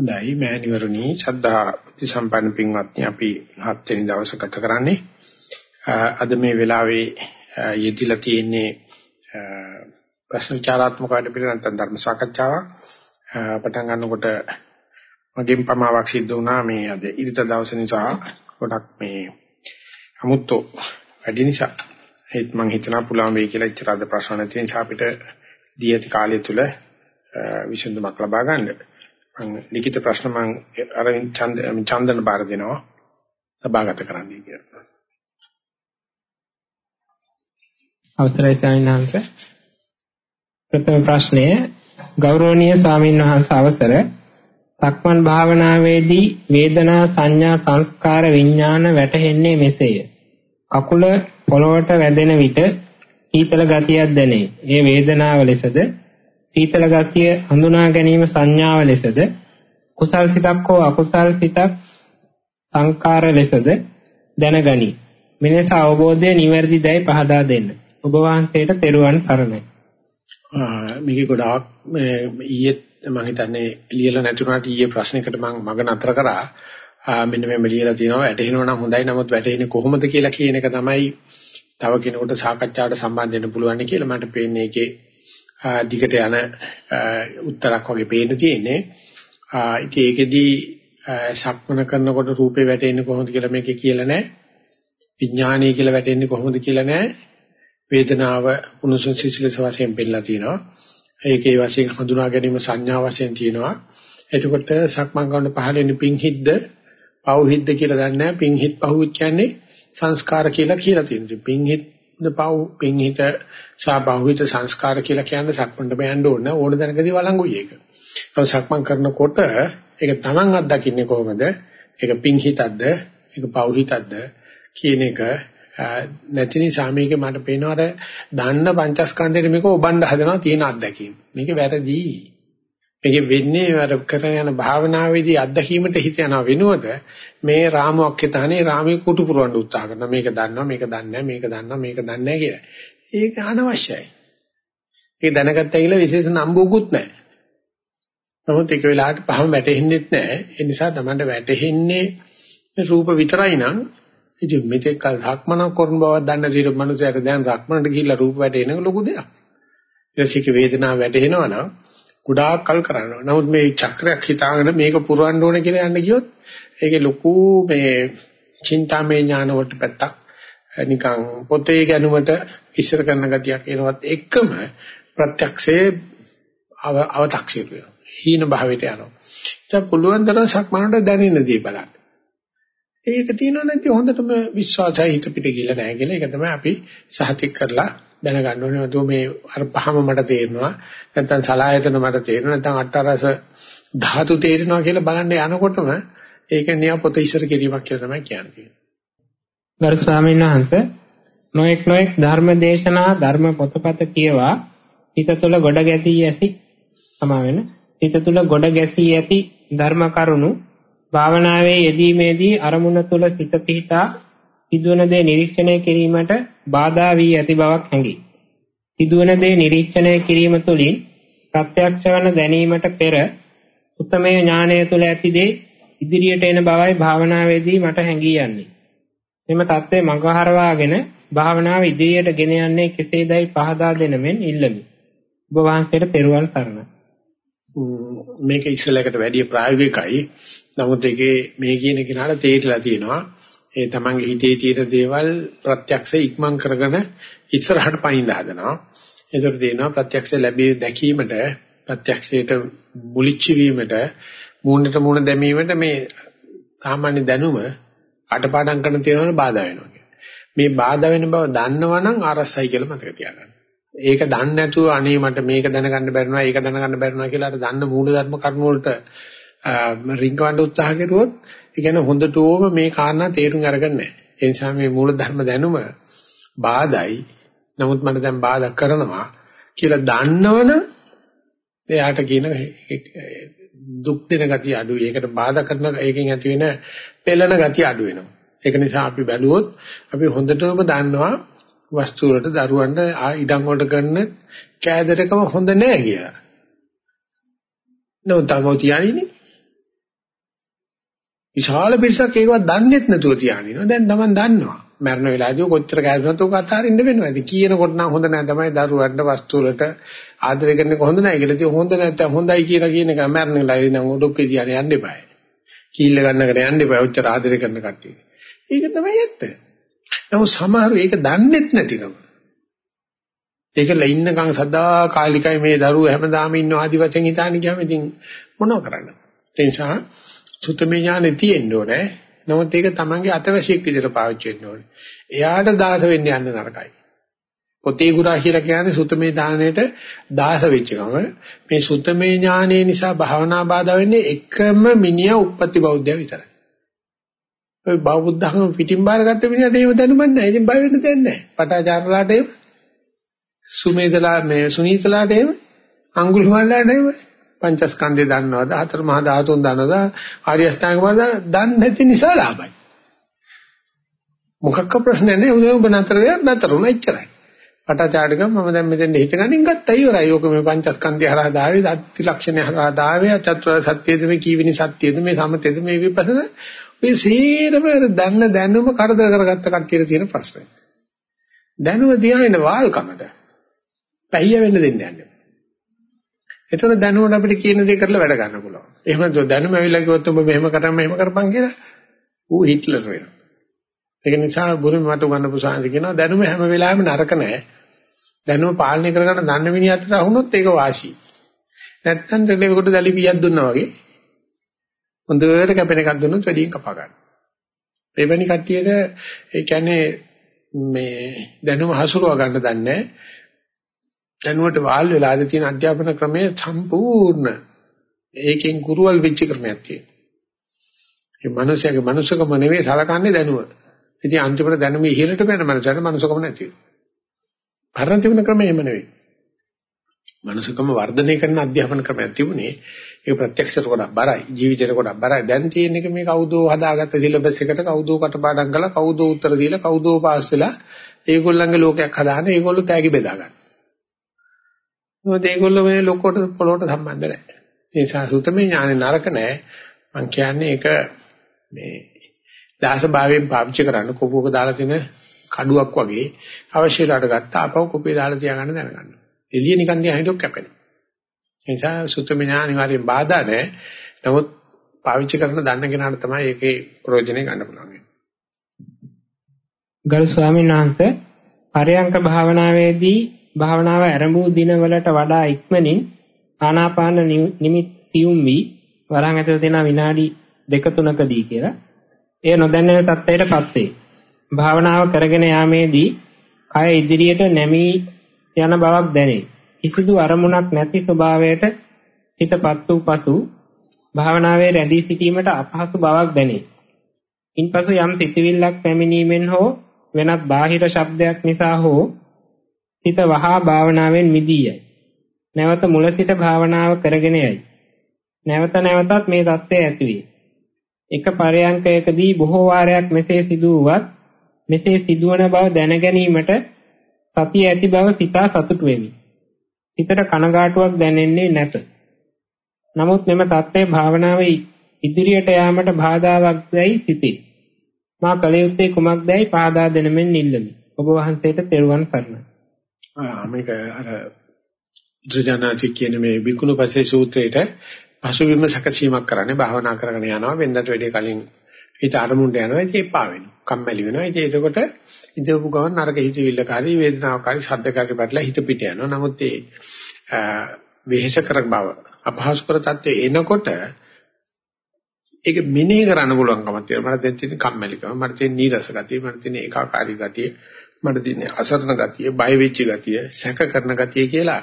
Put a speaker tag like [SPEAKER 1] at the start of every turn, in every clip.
[SPEAKER 1] හොඳයි. මෑණිවරණි ශ්‍රද්ධා බුද්ධ සම්පන්න පින්වත්නි අපි හත් වෙනි දවසේ ගත කරන්නේ. අද මේ වෙලාවේ යෙදිලා තියෙන්නේ ප්‍රශ්න විචාරාත්මක වැඩ පිළිවෙල නැත්නම් ධර්ම සාකච්ඡාවක්. පටන් ගන්නකොට මගෙන් පමාවක් සිද්ධ වුණා මේ අද ඉරිත දවස නිසා ගොඩක් මේ අමුත්තෝ වැඩි නිසා. ඒත් මම හිතනවා පුළුවන් වෙයි කියලා ඉච්චර අද ප්‍රශ්න නැති නිසා අපිට දී ඇති කාලය තුල විසඳුමක් ලබා ගන්න. මම ලිඛිත ප්‍රශ්න මම අරවින්ද චන්ද චන්දන බාර දෙනවා සභාගත කරන්නයි කියලා.
[SPEAKER 2] අවසරයි ස්වාමීන් වහන්සේ. ප්‍රථම ප්‍රශ්නය ගෞරවනීය ස්වාමීන් වහන්සේ අවසර සක්මන් භාවනාවේදී වේදනා සංඥා සංස්කාර විඥාන වැටහෙන්නේ මෙසේය. කකුල පොළොවට වැදෙන විට සීතල ගතියක් දැනේ. ඒ වේදනාව ලෙසද සීතල ගතිය හඳුනා ගැනීම සංඥාව ලෙසද කුසල් සිතක් හෝ අකුසල් සිතක් සංකාර ලෙසද දැනගනි. මෙලෙස අවබෝධය නිවැරදිදයි පහදා දෙන්න. ඔබ වහන්සේට තෙරුවන් සරණයි.
[SPEAKER 1] මේක ගොඩාක් ඊයේ මම හිතන්නේ ලියලා නැතුණාට ඊයේ ප්‍රශ්නයකට මම මග නතර කරා. මෙන්න මේ ලියලා තියෙනවා වැටෙනවා නම් හොඳයි නමුත් වැටෙන්නේ කොහොමද කියලා කියන එක තමයි තව කෙනෙකුට සාකච්ඡාවට සම්බන්ධ වෙන්න පුළුවන් කියලා මට පේන්නේ ඒකේ දිගට යන උත්තරක් වගේ පේන්න තියෙන්නේ. ඉතින් ඒකෙදී සක්මන කරනකොට රූපේ වැටෙන්නේ කොහොමද කියලා මේකේ කියලා නැහැ. විඥානය කියලා වැටෙන්නේ කොහොමද කියලා නැහැ. වේදනාව උණුසුම් සිසිලස වශයෙන් පෙන්නලා තියෙනවා. ඒකේ වශයෙන් හඳුනා ගැනීම සංඥා වශයෙන් තියෙනවා. එතකොට සක්මන් කරන පහළෙන පිංහිද්ද පව්හිද්ද කියලා දන්නේ නැහැ. පිංහිත් පව්හිත් කියන්නේ සංස්කාර කියලා කියලා තියෙනවා. පිංහිත් පව් පිංහිත සාභාවිත සංස්කාර කියලා කියන්නේ සක්මන්ට බයන්න ඕන ඕන දැනකදී වළංගුයි ඒක. ඒක සක්මන් කරනකොට ඒක Taman අත්දකින්නේ කොහොමද? ඒක පිංහිතක්ද? ඒක පව්හිතක්ද? කියන එක නැති නිසා මේක මට පේනවා අර දන්න පංචස්කන්ධෙට මේක ඔබන්න හදනවා තියෙන අත්දැකීම. මේක වැරදි. මේක වෙන්නේ අර කරන යන භාවනාවේදී අත්දැකීමට හිත යන වෙනුවට මේ රාමුවක් හිතන්නේ රාමයේ කුටු පුරවන්න උත්සාහ කරනවා. මේක දන්නවා මේක දන්නේ මේක දන්නවා මේක දන්නේ කියලා. ඒක අනවශ්‍යයි. ඒක දැනගත්තා කියලා විශේෂ නම්බුකුත් නැහැ. නමුත් ඒක වෙලාවට පහම වැටෙන්නේ නැහැ. ඒ නිසා තමයි වැටෙන්නේ රූප විතරයි නම් ඉතින් මෙතෙක් කල රක්මන කරන බවක් දන්න සියලු මනුස්සයර දැන් රක්මනට ගිහිල්ලා රූප වැටෙන එක ලොකු දෙයක්. ඊටසික වේදනාව වැටෙනවා නම් ගොඩාක් කල් කරනවා. නමුත් මේ චක්‍රයක් හිතාගෙන මේක පුරවන්න ඕන කියලා යන්න ගියොත් ඒකේ ලොකු මේ චින්තාමය ඥාන වලට පැත්තක් නිකන් පොතේ ගැනුමට ඉස්සර කරන ගතියක් එනවත් එක්කම ප්‍රත්‍යක්ෂයේ අව탁සිරු වෙනවා. හීන භාවයට යනවා. ඉතින් පුළුවන් තරම් සක්මනට දැනෙන්න දී බලන්න. ඒක තියෙනවා නැති හොඳටම විශ්වාසයි හිත පිට ගිල නැහැ කියලා. ඒක තමයි අපි සහතික කරලා දැනගන්න ඕනේ. නේද මේ අර පහම මට තේරෙනවා. නැත්නම් සලායතන මට තේරෙනවා. නැත්නම් අට්ටරස ධාතු තේරෙනවා කියලා බලන්න යනකොටම ඒක නියපොත ඉස්සර කිරීමක් කියලා තමයි කියන්නේ.
[SPEAKER 2] ගරු ස්වාමීන් වහන්සේ නොඑක් නොඑක් ධර්ම දේශනා ධර්ම පොතපත කියවා හිත තුළ ගොඩ ගැසී ඇති සමා වෙන හිත තුළ ගොඩ ගැසී ඇති ධර්ම කරුණු භාවනාවේ යෙදීමේදී අරමුණ තුල සිත පිහිටා සිදුවන දේ නිරීක්ෂණය කිරීමට බාධා වී ඇති බවක් හැඟේ. සිදුවන දේ නිරීක්ෂණය කිරීම තුළින් ප්‍රත්‍යක්ෂ වන දැනීමට පෙර උත්තමයේ ඥානය තුළ ඇති දේ ඉදිරියට එන බවයි භාවනාවේදී මට හැඟී යන්නේ. මෙම தත්ත්වය මඟහරවාගෙන භාවනාව ඉදිරියට ගෙන යන්නේ කෙසේදයි පහදා දෙන මෙන් ඉල්ලමි. ඔබ වහන්සේට පෙරවන් සරණයි.
[SPEAKER 1] මේක ඉස්සලකට වැඩිය ප්‍රායෝගිකයි. නමුත් ඒකේ මේ කියන කෙනාට තේරිලා තියෙනවා. ඒ තමන්ගේ හිතේ තියෙන දේවල් ප්‍රත්‍යක්ෂ ඉක්මන් කරගෙන ඉස්සරහට පයින්න හදනවා. ඒතර තියෙනවා ප්‍රත්‍යක්ෂ ලැබී දැකීමට ප්‍රත්‍යක්ෂයට මුලිච්ච වීමට මූණට මූණ දැමීමට මේ සාමාන්‍ය දැනුම අටපාඩම් කරන තියෙනවනේ බාධා වෙනවා මේ බාධා වෙන බව දන්නවනම් අරසයි කියලා මතක තියාගන්න. ඒක දන්නේ නැතුව අනේ මට මේක දැනගන්න බැරිනවා ඒක දැනගන්න බැරිනවා කියලා අර දන්න මූලධර්ම කරුණු වලට රිංගවන්න උත්සාහ කරුවොත් ඒ කියන්නේ හොඳටම මේ කාරණා තේරුම් අරගන්නේ නැහැ. ඒ නිසා මේ මූලධර්ම දැනුම බාධායි. නමුත් මට දැන් බාධා කරනවා කියලා දන්නවනම් එයාට කියන දුක් දෙන ගතිය අඩුයි. ඒකට බාධා කරන එකකින් ඇති වෙන පෙළෙන ගතිය අඩු වෙනවා. ඒක නිසා අපි බැලුවොත් අපි හොඳටම දන්නවා වස්තු වලට දරුවන්ට ඉඩම් වලට ගන්න කෑදරකම හොඳ නෑ කියලා. නෝ තමෝ තියන්නේ. විශාල පිරිසක් ඒකවත් දන්නේත් නැතුව තියානිනවා. දැන් Taman දන්නවා. මරණ වෙලාවදී කොච්චර කෑදුනත් උක අතාරින්න වෙනවා. ඉතින් කියනකොට නම් හොඳ නැහැ තමයි දරුවන්ට වස්තු වලට ආදරය කරන එක හොඳ නැහැ කියලා. ඉතින් හොඳ නැත්නම් හොඳයි කියලා කියන එක මරණ වෙලාවදී නම් ඔඩොක්කේ තියාගෙන යන්න එපායි. කීල්ල ගන්නකට යන්න එපායි. ඔච්චර ආදරය කරන කට්ටිය. ඒක තමයි ඇත්ත. නමුත් සමහරව ඒක දන්නේත් නැතිකම. ඒකල ඉන්නකම් සදා කාලිකයි මේ දරුවෝ හැමදාම ඉන්න ආදි වශයෙන් හිතාන ගියාම ඉතින් මොනව කරන්න. ඒ නිසා සුතමේ ඥානෙ තියෙන්න ඕනේ. නමුත් ඒක තමන්ගේ අතවැසියෙක් විදිහට පාවිච්චි වෙන්න ඕනේ. එයාට දාස වෙන්න යන්න නරකයි. පොතේ ගුරා කියලා කියන්නේ සුතමේ දාණයට දාස වෙච්ච ගම. මේ සුතමේ ඥානෙ නිසා භාවනා බාධා වෙන්නේ එකම මිනිහා උප්පත්ති බෞද්ධය විතරයි. ඔය බෞද්ධහම පිටින් බාරගත්ත මිනිහට එහෙම දැනුමක් නැහැ. ඉතින් බය වෙන්න දෙයක් නැහැ. පටාචාරලාට එහෙම සුමේදලා මේ සුනීතලාට එහෙම අඟුලිමාලලාට එහෙම පංචස්කන්ධය දන්නවද? හතර මහා ධාතුන් දන්නවද? ආර්ය අෂ්ටාංග මාර්ගය දන්නේ නැති නිසා ලාභයි. මොකක්ක ප්‍රශ්න නැහැ. උදේ ඔබ නතර වෙලා නතර උනා ඉච්චරයි පටාචාඩක මම දැන් මෙතෙන් හිතගනින් ගත්තා. ඉවරයි. ඕක මේ පංචස්කන්ධය හරහා දාවේ දත්ති ලක්ෂණය හරහා දාවේ චතුරාර්ය සත්‍යයද මේ කීවෙනි සත්‍යයද මේ සමතේද මේ විපස්සන. මේ සීරම දන්න දැනුම කරදර කරගත්ත කට්ටියට තියෙන ප්‍රශ්නය දැනුම දිහාගෙන වාල්කමට පැහිය වෙන්න දෙන්නේ නැහැ. එතන දැනුමට අපිට කියන දේ කරලා වැඩ ගන්න පුළුවන්. එහෙම නැත්නම් දැනුම ඇවිල්ලා කිව්වොත් ඔබ මෙහෙම කරන් මෙහෙම කරපන් කියලා ඌ හිට්ලර් වෙනවා. ඒක නිසා බුරුම මට උගන්නපු සාංශ කියනවා දැනුම හැම වෙලාවෙම නරක නෑ. දැනුම පාලනය කරගන්න දන්න මිනිහට අහුනොත් ඒක වාසි. නැත්තම් දෙලෙකට දැලි පියක් දුන්නා වගේ හොඳට කැපෙන එකක් දුන්නොත් වැඩියෙන් කපා ගන්න. එවැනි කට්ටියට ඒ කියන්නේ මේ දැනුම හසුරව ගන්න දන්නේ දැනුවට වාල් වෙලා අද තියෙන අධ්‍යාපන ක්‍රමය සම්පූර්ණ ඒකෙන් ගුරුවල් වෙච්ච ක්‍රමයක් තියෙනවා. ඒ මනුස්සයාගේ මනුස්සකම නෙවෙයි සලකන්නේ දැනුව. ඉතින් අන්තිමට දැනුම ඉහළට බැන මනුස්සයාට මනුස්සකම නැති වෙනවා. පරණ තිබුණ ක්‍රමය එහෙම නෙවෙයි. මනුස්සකම වර්ධනය කරන අධ්‍යාපන ක්‍රමයක් තිබුණේ ඒක ප්‍රත්‍යක්ෂයට ගොඩක් බරයි ජීවිතේට ගොඩක් බරයි දැන් තියෙන එක මේ කවුදෝ හදාගත්ත සිලබස් එකට කවුදෝ කටපාඩම් කළා කවුදෝ උත්තර දීලා කවුදෝ පාස් වෙලා ඒගොල්ලන්ගේ ලෝකයක් හදාගෙන ඒගොල්ලෝ තෑගි බෙදා ගන්න. මොකද ඒගොල්ලෝ මේ ලොකෝට පොළොට සම්බන්ධ නැහැ. ඒ නිසා සුතමේ ඥානෙ නරක නැහැ. මම කියන්නේ ඒක මේ දාස භාවයෙන් පාවිච්චි කරන්න කොපුවක දාලා තියෙන කඩුවක් වගේ අවශ්‍ය වෙලාවට ගත්තා අපව කොපිය දාලා තියාගන්න දැනගන්න. එළිය නිකන් දිහා හිටොක් කැපෙනවා. ඒ නිසා සුතමේ ඥාන අනිවාර්යෙන් බාධා නැහැ. නමුත් පාවිච්චි කරන දන්න කෙනාට තමයි ඒකේ ප්‍රයෝජනෙ ගන්න පුළුවන්.
[SPEAKER 2] ගරු ස්වාමීන් වහන්සේ පරයන්ක භාවනාවේදී භාවනාව ආරම්භ දිනවලට වඩා ඉක්මනින් ආනාපාන නිමිත් සියුම් වී වරන් ඇතුළත දෙන විනාඩි දෙක තුනකදී කියලා එය නොදැන්නෙන තත්ත්වයටපත් වේ. භාවනාව කරගෙන යාමේදී කය ඉදිරියට නැමී යන බවක් දැනේ. කිසිදු අරමුණක් නැති ස්වභාවයට හිතපත් වූ පසු භාවනාවේ රැඳී සිටීමට අපහසු බවක් දැනේ. ඉන්පසු යම් සිතවිල්ලක් පැමිණීමෙන් හෝ වෙනත් බාහිර ශබ්දයක් නිසා හෝ සිත වහා භාවනාවෙන් මිදී යයි. නැවත මුල සිට භාවනාව කරගෙන යයි. නැවත නැවතත් මේ தත්ත්වය ඇති වේ. එක පරයන්කයකදී බොහෝ වාරයක් මෙසේ සිදු වුවත් මෙසේ සිදුවන බව දැන ගැනීමට සතිය ඇති බව සිතා සතුටු වෙමි. සිතට කනගාටුවක් දැනෙන්නේ නැත. නමුත් මෙම தත්ත්වය භාවනාව ඉදිරියට යාමට බාධාවක් දැයි සිතේ. මා කල යුත්තේ කුමක්දයි පාදා දෙනමෙන් ඉල්ලමි. ඔබ වහන්සේට තෙරුවන් සරණයි.
[SPEAKER 1] මේක අර ද්‍රජානාති කියන මේ විකුණුපසේ සූත්‍රයේට පසුබිම සැකසීමක් කරන්නේ භාවනා කරගෙන යනවා වෙනදට වැඩිය කලින් හිත අරමුණට යනවා ඒක එපා වෙනවා කම්මැලි වෙනවා. ඉතින් එතකොට ඉඳපු ගමන් නරක හිතවිල්ල කාරී වේදනාව කාරී ශබ්ද කාරී පැටලා හිත පිට යනවා. නමුත් ඒ වෙහෙස කරක් බව අපහසු කර තත්ත්වය එනකොට ඒක මෙනෙහි කරන්න පුළුවන්කමක් තියෙනවා. මට දැන් තියෙන කම්මැලිකම මට තියෙන නීරස ගතිය මට තියෙන ඒකාකාරී ගතිය මට තියෙන අසරණ ගතිය, බය වෙච්ච ගතිය, සැක කරන ගතිය කියලා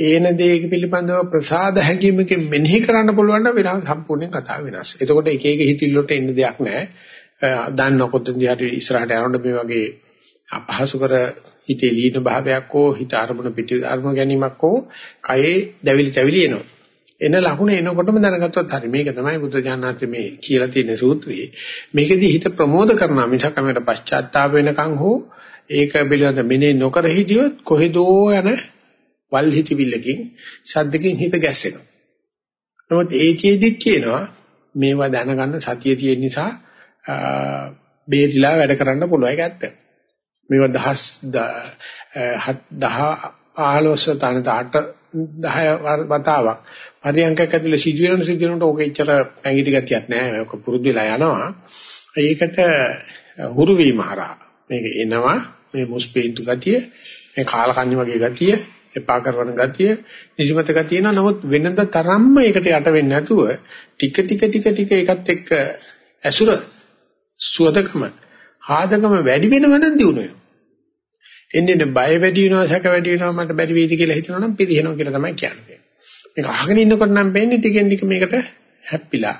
[SPEAKER 1] ඒන දෙයක පිළිබඳව ප්‍රසාද හැඟීමකින් මෙනෙහි කරන්න පුළුවන් නම් වෙනම සම්පූර්ණ කතාව වෙනස්. එතකොට එක එක හිතිල්ලට එන්න දෙයක් නැහැ. දන්නකොත් දිහාට ඉස්සරහට යනකොට මේ වගේ අපහසු කර හිතේ ලීන භාවයක් හෝ හිත අරමුණ පිටි අරමුණ ගැනීමක් හෝ කයේ දැවිලි තැවිලි එනවා. එන ලකුණ එනකොටම දැනගත්තොත් හරි මේක තමයි බුද්ධ ඥානාර්ථ මේ කියලා තියෙන සූත්‍රයේ. මේකෙදි හිත ප්‍රමෝද කරනවා මිසක් අපිට පශ්චාත්තාප වෙනකන් හෝ ඒක පිළිබඳ මෙනේ නොකර හිටියොත් කොහෙදෝ යන වල් හිතවිල්ලකින් ශබ්දකින් හිත ගැස්සෙනවා. නමුත් ඒකෙදිත් කියනවා මේවා දැනගන්න සතිය තියෙන නිසා බේරිලා වැඩ කරන්න පුළුවන් ඒක ඇත්ත. මේවා දහස් 10 15 තනත 8 10 වතාවක් පරියන්කයක් ඇතුලේ සිදුවෙන සිදුවෙනට ඕක එච්චර පැංගිටි ගතියක් නෑ ඔක පුරුදු වෙලා යනවා ඒකට හුරු වීම හරහා මේක එනවා මේ මුස්පීන්තු ගතිය මේ කාලකන්ණි වගේ ගතිය එපා කරන ගතිය නිසිමත ගතිය නෝ. නමුත් වෙනද තරම්ම ඒකට යට වෙන්නේ නැතුව ටික ටික ටික ටික ඒකත් එක්ක ඇසුර සුවදකම ආදකම වැඩි වෙනව නම් දිනුනොය එන්නේ බය වැඩි වෙනවා සැක වැඩි වෙනවා මට බැරි වෙයිද කියලා හිතනවා නම් පිළිහෙනවා කියලා තමයි කියන්නේ. මේක අහගෙන ඉන්නකොට නම් වෙන්නේ ටිකෙන් ටික මේකට හැප්පිලා.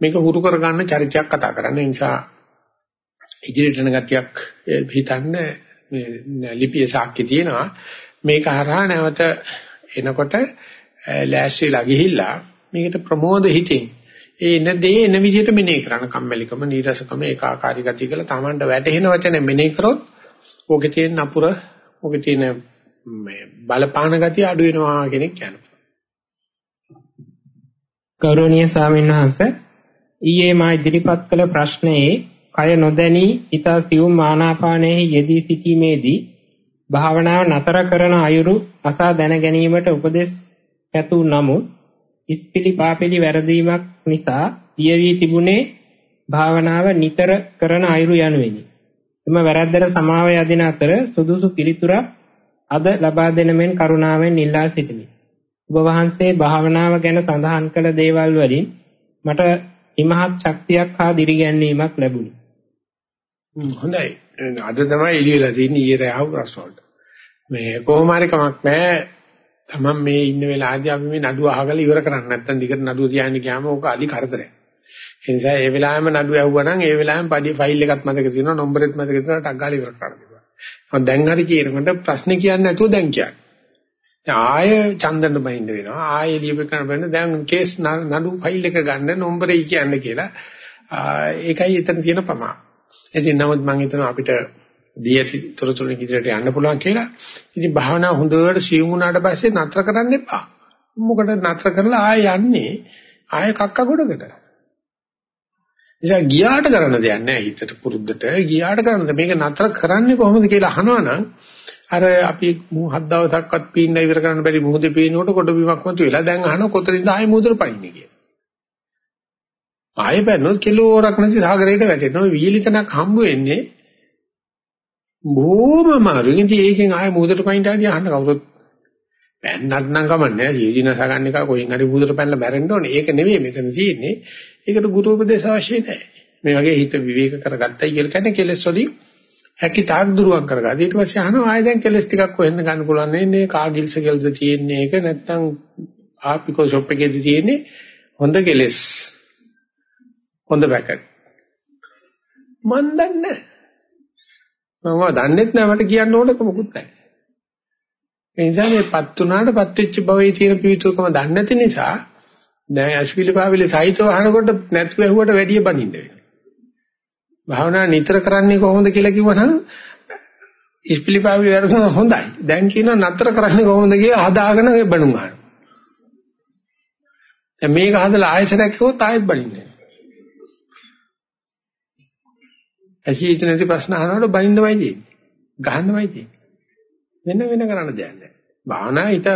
[SPEAKER 1] මේක හුරු කරගන්න චරිතයක් කතා කරන්න. නිසා ඉදිරියට යන ගතියක් හිතන්න මේ ලිපිය සාක්ෂි තියෙනවා. මේක හරහා නැවත එනකොට ලෑස්තිලා ගිහිල්ලා මේකට ප්‍රමෝද හිතින් ඒ එන දේ එන විදිහට මෙනෙහි කරන කම්මැලිකම නීරසකම ඒකාකාරී ගතිය කියලා Tamanට වැටහෙන වචන මෙනෙහි කරොත් ඕකේ තියෙන නපුර ඕකේ තියෙන මේ බලපාන ගතිය අඩු වෙනවා කෙනෙක් කියනවා
[SPEAKER 2] ගෞරවනීය ස්වාමීන් වහන්සේ ඊයේ මා ඉදිරිපත් කළ ප්‍රශ්නයේ කය නොදැනී ඊතා සියුම් ආනාපානයේ යෙදී සිටීමේදී භාවනාව නතර කරන අයුරු අසා දැන ගැනීමට උපදෙස් පැතු නමුත් ඉස්පිලි පාපිලි වැරදීමක් නිසා දියවි තිබුණේ භාවනාව නිතර කරන අයුරු යනුවෙනි. එම වැරද්දට සමාව යදින අතර සුදුසු පිළිතුරක් අද ලබා දෙන මෙන් කරුණාවෙන් ඉල්ලා සිටිමි. ඔබ වහන්සේ භාවනාව ගැන සඳහන් කළ දේවල් වලින් මට ඉමහත් ශක්තියක් හා දිරිගැන්වීමක් ලැබුණි.
[SPEAKER 1] හොඳයි. අද තමයි එළියලා තියෙන්නේ ඊයේ රාව ප්‍රශ්න වලට. මේ කොහොම හරි කමක් නැහැ. තමන් මේ ඉන්න වෙලාවදී අපි මේ නඩුව අහගලා ඉවර කරන්නේ නැත්නම් දිගට නඩුව තියාගෙන ගියාම ඕක අලි කරදරයක්. ඒ නිසා ඒ වෙලාවෙම නඩුව ඇහුවා නම් ඒ වෙලාවෙම පඩි ෆයිල් එකක් මතක තියෙනවා නම්බරෙත් මතක තියෙනවා ටක් ගාලා ඉවර කරන්න පුළුවන්. මම දැන් හරි කියනකොට ප්‍රශ්නේ කියන්නේ නැතුව දැන් කියන්නේ. ආය චන්දන බයින්ද වෙනවා ආය ලියපෙකන වෙන දැන් කේස් නඩු ෆයිල් එක ගන්න නම්බරේ කියන්නේ කියලා ඒකයි එතන තියෙන ප්‍රමාණ. ඉතින් නමුත් මම හිතනවා අපිට දී ඇති තොරතුරු ඉදිරියට යන්න පුළුවන් කියලා. ඉතින් භාවනාව හොඳට සියුම් වුණාට පස්සේ නතර කරන්න එපා. මොකටද නතර කරලා ආය යන්නේ ආය කක්ක ගොඩකට. නිසා ගියාට කරන්න දෙයක් නැහැ හිතට පුරුද්දට ගියාට කරන්න මේක නතර කරන්නේ කොහොමද කියලා අහනවනම් අර අපි හත් දවසක්වත් පීන්න ඉවර කරන්න බැරි මොහොතේ පීනකොට කොට බිමක් මතු වෙලා දැන් අහන කොතනින්ද ආයෙ මුදල් පයින්නේ කියලා. ආයෙ බැලුවොත් කිලෝරක් නැති සාගරයට වැටෙනවා වීලිතනක් හම්බ වෙන්නේ බොහොම අමාරුයි. ඉතින් ඒකෙන් ආයෙ මුදල් පයින්න ආදී අහන්න කවුරුත් පැන්නත් නම් කමන්නේ ජීවිනස ගන්න එක කොහෙන් හරි බුදුර පැනලා මැරෙන්න ඕනේ. ඒක නෙවෙයි මෙතන තියෙන්නේ. ඒකට ගුරු උපදේශ අවශ්‍ය නැහැ. මේ වගේ හිත විවේක කරගත්තයි කියලා කියන්නේ කෙලෙස් වලින් හැකි තාක් දුරුවක් කරගන්න. ඊට පස්සේ අහනවා ආයෙ දැන් කෙලස් ටිකක් හොයන්න ගන්න පුළුවන් නේ. කාගිල්ස කෙල්ද තියෙන්නේ ඒක නැත්නම් ආපිකෝ ෂොප් එකේද තියෙන්නේ හොඳ කෙලස්. හොඳ පැකට්. මන් දන්නේ මම දන්නෙත් නෑ මට කියන්න ඕනක මොකුත් නෑ. ඒ නිසා මේ පත් උනාට පත් වෙච්ච භවයේ තියෙන පිවිතුරුකම දන්නේ නැති නිසා දැන් අස්පිලිපාවිලි සහිතව අහනකොට නැතුව ඇහුවට වැඩිය බනින්න වෙනවා. භාවනා නිතර කරන්නේ කොහොමද කියලා කිව්වනම් ඉස්පිලිපාවිලි වැඩසන හොඳයි. දැන් කියනවා නතර කරන්නේ කොහොමද කියලා හදාගෙන ඔය බණුන් අහනවා. දැන් මේක හදලා ආයෙසරක් කිව්වොත් ආයෙත් බණින්නේ. ඇසීච නැති ප්‍රශ්න අහනකොට බණින්නමයි තියෙන්නේ. ගහන්නමයි තියෙන්නේ. වෙන වෙන කරන්න දෙයක් නැහැ. භාවනා හිත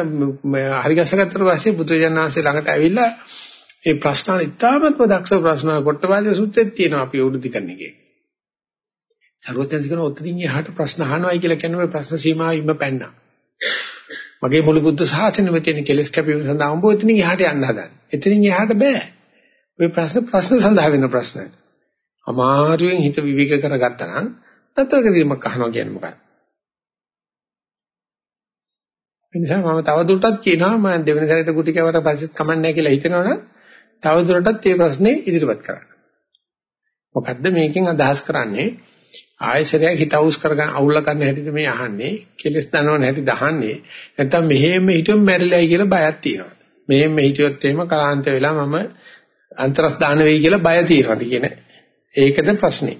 [SPEAKER 1] හරි ගැසගත්තට පස්සේ බුදුජානනාංශේ ළඟට ඇවිල්ලා ඒ ප්‍රශ්න ඉතාමත්ම දක්ෂ ප්‍රශ්න කොට්ටපාලි සුත්තේ තියෙනවා අපි උඩු දිකන්නේ. සර්වඥාන්ති කරන ඔතනින් එහාට ප්‍රශ්න අහනවායි කියලා කියන්නේ ප්‍රශ්න සීමාව ඉම්ම පැන්නා. මගේ මුළු බුද්ධ ශාසනයෙම තියෙන කෙලෙස් කැපීම සඳහා උඹ එතනින් එහාට යන්න හදන්නේ. එතනින් එහාට බෑ. ඔය ප්‍රශ්න ප්‍රශ්න සඳහා වෙන ප්‍රශ්න. අමාරුවෙන් හිත විවික කරගත්තා නම් නැත්නම් අහනවා කියන්නේ මොකක්ද? ඒ නිසා මම තවදුරටත් කියනවා මම දෙවෙනි සැරේට ගුටි කැවර පස්සෙත් කමන්නේ කියලා හිතනවනම් තවදුරටත් මේ ප්‍රශ්නේ ඉදිරිපත් කරන්න. මොකද්ද මේකෙන් අදහස් කරන්නේ? ආයශරයක් හිත අවුස් කරගන්න අවුල්ල ගන්න හැටිද මේ අහන්නේ කෙලස් දනව නැති දහන්නේ නැත්තම් මෙහෙම හිතුවම මැරිලායි කියලා බයක් තියෙනවා මෙහෙම හිතුවොත් එහෙම කලාන්ත වෙලා මම අන්තරස් දාන වෙයි කියලා බය තියෙනවාද කියන ඒකද ප්‍රශ්නේ.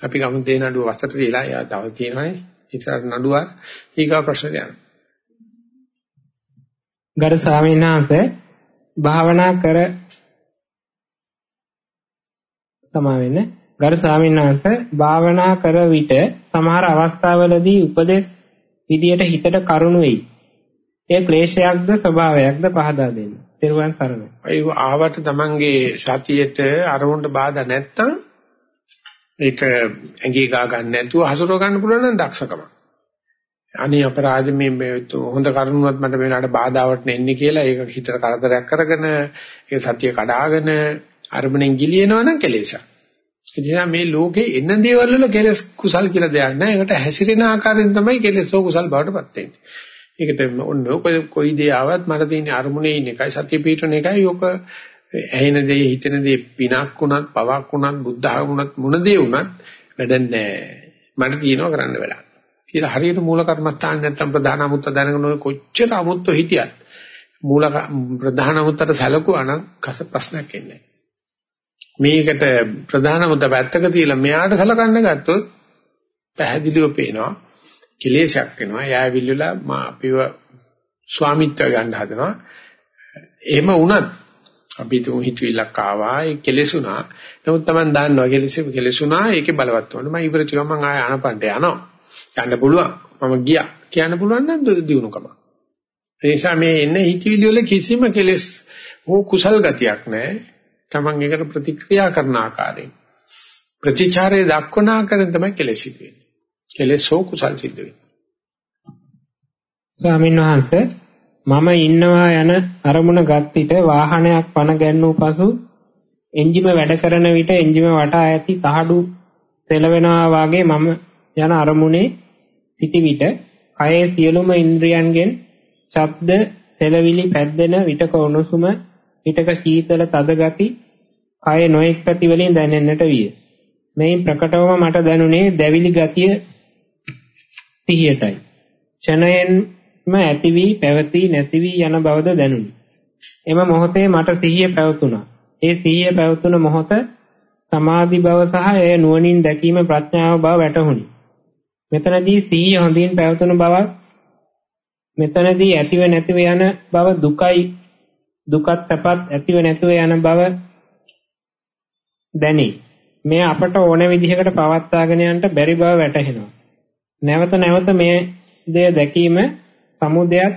[SPEAKER 1] අපි ගමු දෙන නඩුව වස්තට තියලා යා තව තියෙනවානේ. ඉස්සරහ නඩුව ඊගා ප්‍රශ්න යනවා
[SPEAKER 2] ගරු ස්වාමීන් වහන්සේ භාවනා කර සමා වෙන්න. ගරු ස්වාමීන් වහන්සේ භාවනා කර විට සමහර අවස්ථාවලදී උපදේශ විදියට හිතට කරුණු වෙයි. ඒ ක්ලේශයක්ද ස්වභාවයක්ද පහදා දෙන්න. තෙරුවන් සරණයි.
[SPEAKER 1] ඒ ආවට තමන්ගේ සතියේට අරමුණට බාධා නැත්තම් ඒක ඇඟේ ගා ගන්න නැතුව හසුරව ගන්න පුළුවන් නම් දක්ෂකම. අනේ අපරාධ මේ හොඳ කරුණුවත් මට වෙනාට බාධාවට නෙන්නේ කියලා ඒක හිතට කරදරයක් කරගෙන ඒ සතිය කඩාගෙන අරමුණෙන් ගිලිනවා නම් කෙලෙසක්. ඒ නිසා මේ ලෝකේ එන දේවල් වල කෙලස් කුසල් කියලා දෙයක් නැහැ. ඒකට හැසිරෙන ආකාරයෙන් තමයි කෙලස් හෝ කුසල් බවටපත් වෙන්නේ. ඒකට ඔන්න ඔය කොයි දේ ආවත් මට තියෙන අරමුණේ ඉන්න එකයි සතිය පිටුන එකයි ඔක ඇහෙන දේ හිතෙන දේ පිනක් වුණත් පවක් වුණත් බුද්ධ වුණත් මොන දේ වුණත් වැඩක් නැහැ. මට තියෙනවා කරන්න වැඩක්. කියලා හරියට මූල කර්මස්ථාන නැත්තම් ප්‍රධාන අමුත්ත දැනගෙන ඔය කොච්චර අමුත්ත හිටියත් මූල ප්‍රධාන අමුත්තට සැලකුවා නම් කස ප්‍රශ්නයක් එන්නේ මේකට ප්‍රධාන අමුත්ත පැත්තක තියලා මෙයාට සලකන්න ගත්තොත් පැහැදිලිව පේනවා කෙලෙසක් වෙනවා. එයා ඇවිල්ලා මා අපිව ස්වාමිත්ව ගන්න හදනවා. එහෙම වුණත් අපි තුන් හිතවිල්ලක් ආවා. ඒ කෙලෙසුනා නමුත් Taman දන්නවා කෙලෙසු කෙලෙසුනා ඒකේ බලවත් වුණා. මම ඉවර ටික මම ආය අනපන්ට යනවා. යන්න පුළුවන්. මම ගියා. කියන්න පුළුවන් නම් දිනුකම ඒ නිසා මේ එන්නේ හිතවිලි වල කිසිම කෙලෙස් හෝ කුසල් ගතියක් නැහැ. Taman ඒකට ප්‍රතික්‍රියා කරන ආකාරයෙන්. ප්‍රතිචාරය දක්වන ආකාරයෙන් තමයි කෙලෙස් සිද්ධ වෙන්නේ කෙලෙස් හෝ කුසල් සිද්ධ වෙන්නේ
[SPEAKER 2] ස්වාමීන් වහන්සේ මම ඉන්නවා යන අරමුණ ගත් විට වාහනයක් පණ ගැන්වූ පසු එන්ජිම වැඩ කරන විට එන්ජිම වටා ඇති තහඩු සෙලවෙනවා වාගේ මම යන අරමුණේ සිටි විට කයේ සියලුම ඉන්ද්‍රියන්ගෙන් ශබ්ද සෙලවිලි පැද්දෙන විටක උණුසුම විටක සීතල තද ගති කය නොඑක් පැති වලින් දැනෙන්නට විය. මෙයින් ප්‍රකටවම මට දැනුනේ දැවිලි ගතිය සිහියටයි. ක්ෂණයෙන්ම ඇති වී පැවති නැති වී යන බවද දැනුනි. එම මොහොතේ මට සිහිය පැවතුණා. ඒ සිහිය පැවතුන මොහොත සමාධි බව සහ එය නුවණින් දැකීම ප්‍රඥාව බව වැටහුණි. මෙතනදී සිහිය හොඳින් පැවතුන බවක් මෙතනදී ඇතිව නැතිව යන බව දුකයි දුකත් සැපත් ඇතිව නැතිව යන බව දැනේ. මේ අපට ඕන විදිහකට පවත්වාගෙන යන්න බැරි බව වැටහෙනවා. නැවත නැවත මේ දෙය දැකීම සමුදයත්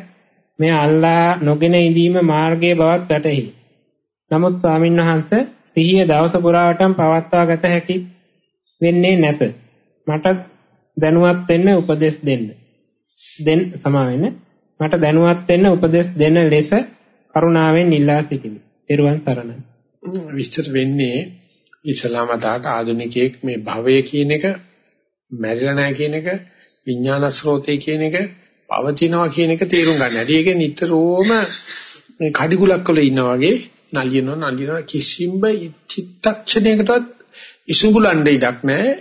[SPEAKER 2] මේ අල්ලා නොගෙන ඉඳීම මාර්ගයේ බවත් වැටහි. නමුත් ස්වාමින්වහන්සේ සිහිය දවස පුරාවටම පවත්වා ගත හැකි වෙන්නේ නැත. මට දැනුවත් වෙන්න උපදෙස් දෙන්න. දෙන්න සමා වෙන්න. මට දැනුවත් වෙන්න උපදෙස් දෙන ලෙස කරුණාවෙන් ඉල්ලා සිටිමි. ත්වන් සරණයි.
[SPEAKER 1] විස්තර වෙන්නේ ඉස්ලාමතාවට ආධුනිකයෙක් මේ භවය කියන එක මැරිලා නැහැ කියන එක විඥාන ස්රෝතේ කියන එක පවතිනවා කියන එක තේරුම් ගන්න. හැටි ඒක නිතරම මේ කඩිගුලක් වල ඉන්නා වගේ නලියනවා නලියනවා කිසිම චිත්තක්ෂණයකටවත් ඉසුඹුලන්න ඉඩක් නැහැ.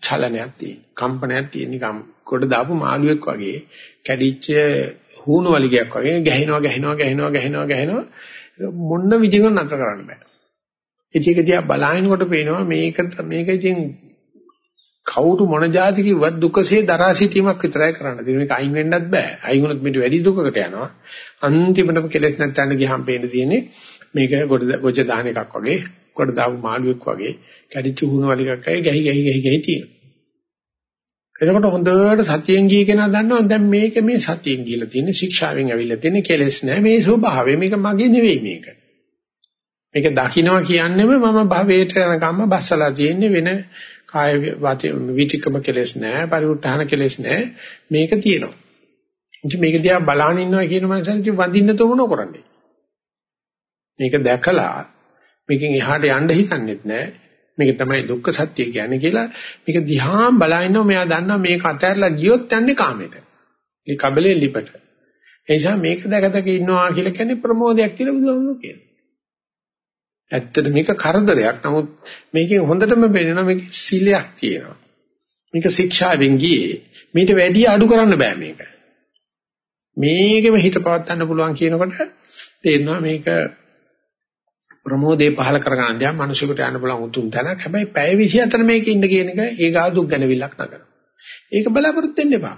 [SPEAKER 1] චලනයක් තියෙන. කම්පනයක් තියෙන නිකම් කොට දාපු මාළුවෙක් වගේ කැඩිච්ච හුණු වලිගයක් වගේ ගැහෙනවා ගැහෙනවා ගැහෙනවා ගැහෙනවා ගැහෙනවා මොන විදිහකින් නතර කරන්න බෑ. ඒක දිහා බලහිනකොට පේනවා මේක මේක ඉතින් කවුරු මොන જાති කිව්වත් දුකසේ දරා සිටීමක් විතරයි කරන්න තියෙන්නේ. මේක අයින් වෙන්නත් බෑ. අයින් වුණොත් මේට වැඩි දුකකට යනවා. අන්තිමටම කෙලෙස් නැත්තන් ගියහම පේන්න තියෙන්නේ මේක ගොඩ ගොජ දාන එකක් වගේ, ගොඩ දාපු මාළුවෙක් වගේ, කැඩිච්ච හුණු වලිගක් වගේ ගැහි ගැහි ගැහි ගැහි තියෙනවා. එතකොට හොඳට සතියෙන් ගිය කෙනා දන්නවා දැන් මේක මේ සතියෙන් ගිහලා තියෙන ශික්ෂාවෙන් ඇවිල්ලා තියෙන කෙලෙස් නෑ මේ ස්වභාවය මේක මගේ නෙවෙයි මේක. මේක දකින්නවා කියන්නේම මම භවයට යනකම්ම බස්සලා තියෙන්නේ වෙන කාය විචිකම කෙලෙස් නෑ පරිඋත්ථාන කෙලෙස් නෑ මේක තියෙනවා. ඉතින් මේක දිහා බලන ඉන්නවා කියන මනසෙන් ඉතින් වඳින්න තෝමන කරන්නේ. මේක දැකලා මේකෙන් එහාට යන්න හිතන්නේත් නෑ. මේක තමයි දුක්ඛ සත්‍ය කියන්නේ කියලා මේක දිහා බලනකොට මෙයා දන්නවා මේක අතහැරලා ගියොත් යන්නේ කාමයට. ඒ කබලේ ලිපට. ඒ නිසා මේක දැක දැක ඉන්නවා කියලා කියන්නේ ප්‍රමෝදයක් කියලා බුදුහාමුදුරුවෝ කියනවා. ඇත්තට මේක කරදරයක්. නමුත් මේකෙන් හොඳටම පේනවා මේක සීලයක් තියෙනවා. මේක ශික්ෂාවෙන් ගියේ. මේට වැඩි අඩු කරන්න බෑ මේක. මේකෙම හිත පවත්වන්න පුළුවන් කියනකොට තේරෙනවා මේක ප්‍රමෝදේ පහල කරගන්න දියා මිනිසෙකුට යන්න පුළුවන් උතුම් තැනක්. හැබැයි පැය 24 මේක ඉන්න කියන එක ඒගා දුක් ගැනවිලක් නගනවා. ඒක බලාපොරොත්තු වෙන්න එපා.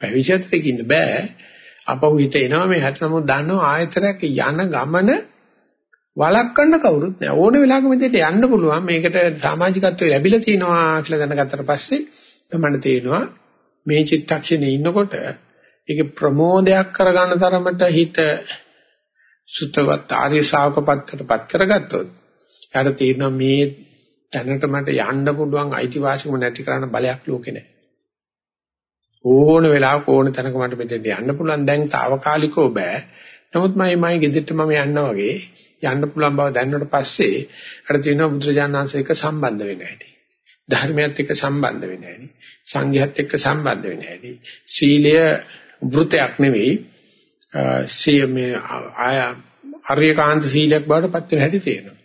[SPEAKER 1] පැය 24 ඉන්න බෑ. අපහු හිත එනවා මේ හැට නමුත් දන්නවා ආයතරයක් යන ගමන වළක්වන්න කවුරුත් නැහැ. ඕන වෙලාවක මෙතෙන්ට යන්න පුළුවන්. මේකට සමාජිකත්වය ලැබිලා තියෙනවා කියලා දැනගත්තට පස්සේ තමයි තේරෙනවා මේ චිත්තක්ෂණේ ඉන්නකොට ඒක ප්‍රමෝදයක් කරගන්න තරමට හිත සුතවත් ආර්ය ශාවක පත්තරපත් කරගත්තොත් ඊට තේරෙනවා මේ තැනට මට යන්න පුළුවන් අයිතිවාසිකම නැති කරන බලයක් ලෝකේ නැහැ. ඕන වෙලාවක ඕන තැනක මට මෙතෙන්ට යන්න පුළුවන් දැන් తాවකාලිකව බෑ. නමුත් මම මගේ ගෙදරට මම යනවා වගේ යන්න පුළුවන් බව දැනනට පස්සේ අර තියෙනවා බුදුරජාණන් වහන්සේ එක්ක සම්බන්ධ වෙන්න හැටි. ධර්මයත් එක්ක සම්බන්ධ වෙන්න හැටි. සංඝයත් එක්ක සම්බන්ධ වෙන්න හැටි. සීලය වෘතයක් නෙවෙයි සිය මේ ආය ආර්යකාන්ත සීලයක් බවට පත් වෙන හැටි තියෙනවා.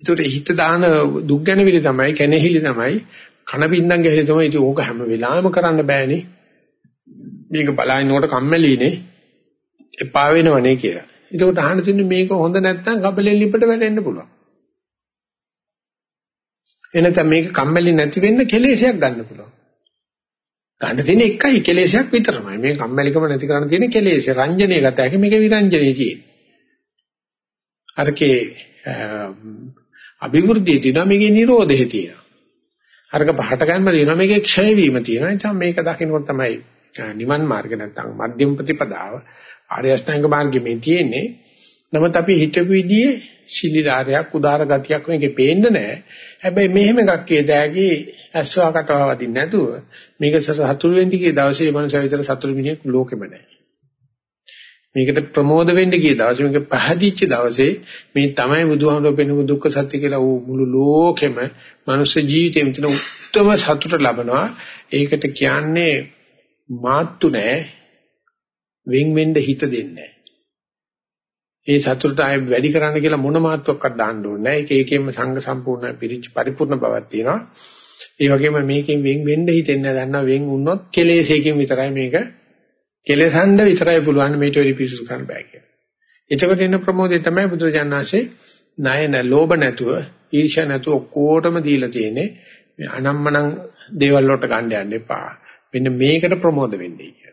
[SPEAKER 1] ඒතකොට හිත දාන දුක් ගැනවිලි තමයි කැනෙහිලි තමයි කන බින්දන් ගැහිලි තමයි ඉතින් ඕක හැම වෙලාවෙම කරන්න බෑනේ. මේක බලනකොට කම්මැලිනේ. එපා වෙනවනේ කියලා. ඒකට අහන්න තියෙන්නේ මේක හොඳ නැත්නම් කබලෙන් ලිපට වැටෙන්න පුළුවන්. එනතම මේක කම්මැලි නැති වෙන්න කෙලෙසයක් ගන්න පුළුවන්. ගන්න තියෙන එකයි කෙලෙසයක් විතරමයි. මේ කම්මැලිකම නැති කරන්න තියෙන කෙලෙස. රංජනීය ගත හැකි මේක විරංජනේ තියෙන්නේ. අරකේ අභිවෘද්ධිය තියෙනවා මේකේ නිරෝධය තියෙනවා. අරක පහට ගන්න තියෙනවා මේකේ ක්ෂය වීම තියෙනවා. ඒ නිසා මේක දකින්නකොට තමයි නිවන් මාර්ග නැත්නම් මධ්‍යම ප්‍රතිපදාව ආර්ය අෂ්ටාංග මාර්ගෙ මේ තියෙන්නේ. නමුත් අපි හිතපු විදිහේ ශිලිලාරයක් උදාර ගතියක් මේකේ පේන්නේ නැහැ. හැබැයි මෙහෙම එකක් කියදාගේ ඇස්වා කටව වදින්න නැතුව මේක සතුරු වෙන්න කිය දවසේ මනස විතර සතුරු මිනිහෙක් ලෝකෙම නැහැ. මේකට ප්‍රමෝද වෙන්න කිය දවසේ මේක පහදිච්ච දවසේ මේ තමයි බුදුහාමුදුරුවෝ පෙන්වපු දුක්ඛ සත්‍ය කියලා ඌ මුළු ලෝකෙම මනුෂ්‍ය ජීවිතෙම තියෙන උත්තරම සතුට ලබනවා. ඒකට කියන්නේ මාත්තු නැහැ. වෙන් වෙන්න හිත දෙන්නේ ඒ සතුට ආයෙ වැඩි කරන්න කියලා මොන මාත්‍රයක්වත් දාන්න ඕනේ නැහැ. ඒක ඒකෙම සංඝ සම්පූර්ණ පිරිච්ච පරිපූර්ණ බවක් තියෙනවා. ඒ වගේම මේකෙන් වෙන් වෙන්න හිතෙන්නේ දන්නවා වෙන් වුණොත් කෙලෙසේකින් විතරයි මේක කෙලෙසන්ද විතරයි පුළුවන් මේට වෙඩි පිසු කරන්න බෑ කියලා. එතකොට එන ප්‍රමෝදය තමයි බුදුරජාණන්සේ ණය නැ ලෝභ නැතුව ඊර්ෂ්‍යා නැතුව ඔක්කොටම දීලා තියෙන්නේ. මේ අනම්මනම් දේවල් වලට ගන්න යන්න එපා. මෙන්න මේකට ප්‍රමෝද වෙන්නේ කියලා.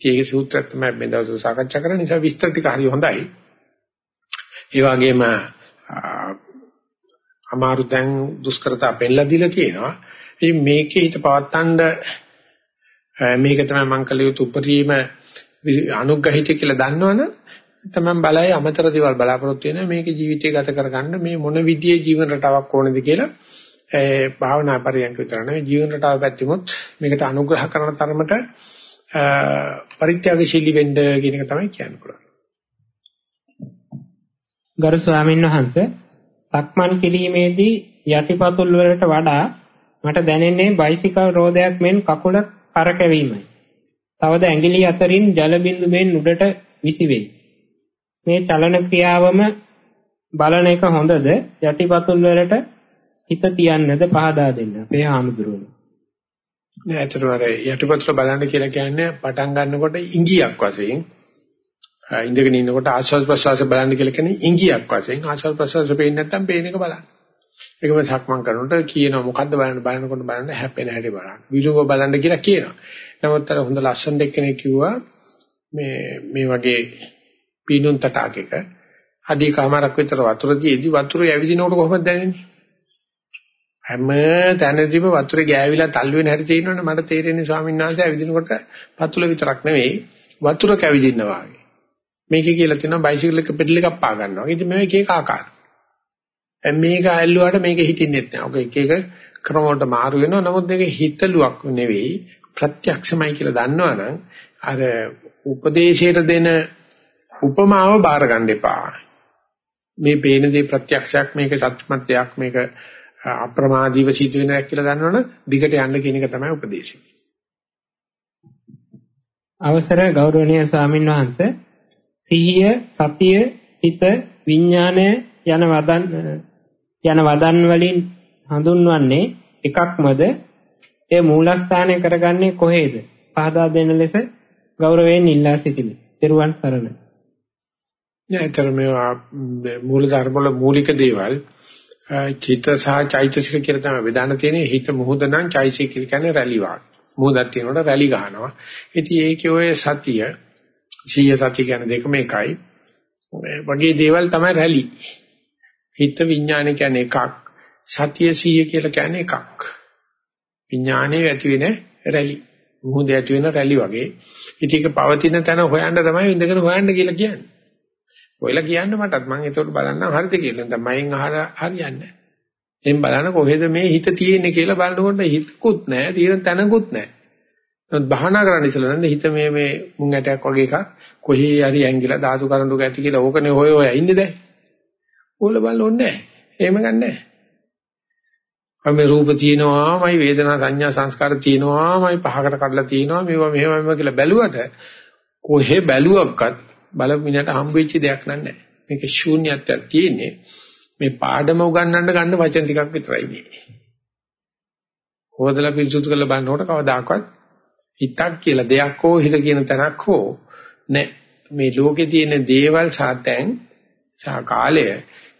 [SPEAKER 1] ඒකේ සූත්‍රයක් තමයි මේ දවස්වල සාකච්ඡා කරන්න නිසා විස්තර ටික හරි හොඳයි. ඒ වගේම අමාරු දැන් දුෂ්කරතා පෙන්ලා දීලා තියෙනවා. ඉතින් මේකේ හිත පවත්තන්න මේක තමයි මම කළ යුතු උපරිම අනුග්‍රහිත කියලා දන්නවනම් තමයි බලයි අමතර දේවල් බලාපොරොත්තු වෙන මේක ජීවිතය ගත කරගන්න මේ මොන විදියේ ජීවන රටාවක් ඕනද කියලා ඒ භාවනා පරියන්ක විතර නෙවෙයි ජීවන රටාව පැත්තෙමුත් මේකට අනුග්‍රහ කරන තරමට පරිත්‍යාගශීලී වෙන්න කියන එක තමයි කියන්න පුළුවන්.
[SPEAKER 2] ගරු ස්වාමීන් වහන්සේ සක්මන් කිරීමේදී යටිපතුල් වලට වඩා මට දැනෙන්නේ බයිසිකල් රෝදයක් මෙන් කකුල කරකැවීමයි. තවද ඇඟිලි අතරින් ජල බිඳුවෙන් උඩට විසිවෙයි. මේ චලන ක්‍රියාවම බලන එක හොඳද යටිපතුල් වලට හිත තියන්නද පහදා දෙන්න. අපේ ආමුදුරුවෝ.
[SPEAKER 1] නෑ ඇත්තටම අර යටිපතුල බලන්න කියලා කියන්නේ පටන් ගන්නකොට ඉංගියක් වශයෙන් ඉඳගෙන ඉන්නකොට ආශ්වාස ප්‍රශ්වාස බලන්න කියලා කියන්නේ ඉංගියක් වශයෙන් ආශ්වාස ප්‍රශ්වාස පේන්නේ නැත්නම් පේන එක බලන්න. ඒකම සක්මන් කරනකොට කියනවා මොකද්ද බලන්න බලනකොට බලන්න හැපෙන හැටි බලන්න. විලුඹ බලන්න කියලා කියනවා. නමුත් අර හොඳ ලස්සන දෙක්කෙනෙක් කිව්වා මේ මේ වගේ පීනුන් තටාකයක අඩි කමාරක් විතර වතුර දීදී වතුර ඇවිදිනකොට කොහොමද දැනෙන්නේ? හැම තැනදීම වතුරේ ගෑවිලා තල්ලු වෙන හැටි තේරෙනවනේ මට තේරෙන්නේ ස්වාමීන් වහන්සේ ඇවිදිනකොට පතුල විතරක් නෙවෙයි වතුර කැවිදිනවා වගේ. මේකේ කියලා තියෙනවා බයිසිකල් එක පෙඩල් එකක් පා ගන්නවා. ඉතින් මේක එක ආකාර. මේක ඇල්ලුවාට මේක හිටින්නේ නැහැ. ඔක එක එක ක්‍රම වලට මාරු වෙනවා. නමුත් මේක හිතලුවක් නෙවෙයි ප්‍රත්‍යක්ෂමයි කියලා දන්නවනම් අර උපදේශයට දෙන උපමාව බාර ගන්න එපා. මේ පේන දේ ප්‍රත්‍යක්ෂයක් මේක සත්‍යමත් දෙයක් මේක අප්‍රමාදීව සිද්ධ වෙනවා කියලා දන්නවනම් දිගට යන්න කියන එක තමයි උපදේශය.
[SPEAKER 2] අවසර ගෞරවනීය ස්වාමීන් වහන්සේ සිහිය, සතිය, හිත, විඥානය යන වදන් යන වදන් වලින් හඳුන්වන්නේ එකක්මද? ඒ මූලස්ථානය කරගන්නේ කොහේද? පහදා දෙන ලෙස ගෞරවයෙන් ඉල්ලා සිටිමි. ත්වන් සරණයි.
[SPEAKER 1] නෑතර මේවා මූල ධර්ම වල මූලික දේවල් චිත්ත සහ චෛතසික කියලා තමයි බෙදාන තියෙන්නේ. හිත මුහුද නම් චෛතසික කියන්නේ රැලි වාක්. මුහුදක් තියෙනකොට රැලි ගහනවා. ඉතින් ඒකේ ඔය සතිය සීය සතිය කියන්නේ දෙකම එකයි. වගේ දේවල් තමයි රැලි. හිත විඥානය කියන්නේ එකක්. සතිය සීය කියලා කියන්නේ එකක්. විඥානයේ ඇති වෙන රැලි. මුහුදේ ඇති වෙන රැලි වගේ. ඉතින් ඒක පවතින තැන හොයන්න තමයි ඉඳගෙන හොයන්න කියලා කියන්නේ. ඔයලා කියන්න මටත් මම ඒකට බලන්න හරිද කියලා. දැන් මයෙන් අහලා හරියන්නේ නැහැ. එම් බලන්න කොහෙද මේ හිත තියෙන්නේ කියලා බලනකොට හිතකුත් නැහැ, තියෙන තැනකුත් නැහැ. නමුත් බහනා කරන්න ඉස්සෙල්ලා නේද හිත මේ මේ මුං ඇටයක් වගේ එකක් කොහේ හරි ඇංගිලා ධාතු කරඬුක ඇති කියලා ඕකනේ හොය හොය ඉන්නේ දැන්. ඕල බලන්න ඕනේ නැහැ. එහෙම ගන්නෑ. අපි රූප තියෙනවාමයි වේදනා සංඥා සංස්කාර තියෙනවාමයි පහකට කඩලා තියෙනවා මේවා මෙහෙමම කියලා බැලුවට කොහේ බැලුවක්වත් බලමිනට හම්බෙච්ච දෙයක් නෑ. මේක ශූන්‍යත්වයක් තියෙන්නේ. මේ පාඩම උගන්වන්න ගන්න වචන ටිකක් විතරයි මේ. හොදලා පිරිසුදු කරලා බලනකොට කවදාකවත් හිතක් කියලා දෙයක් හෝ හිත කියන තැනක් හෝ නෑ. මේ ලෝකේ තියෙන දේවල් සාතෙන් සහ කාලය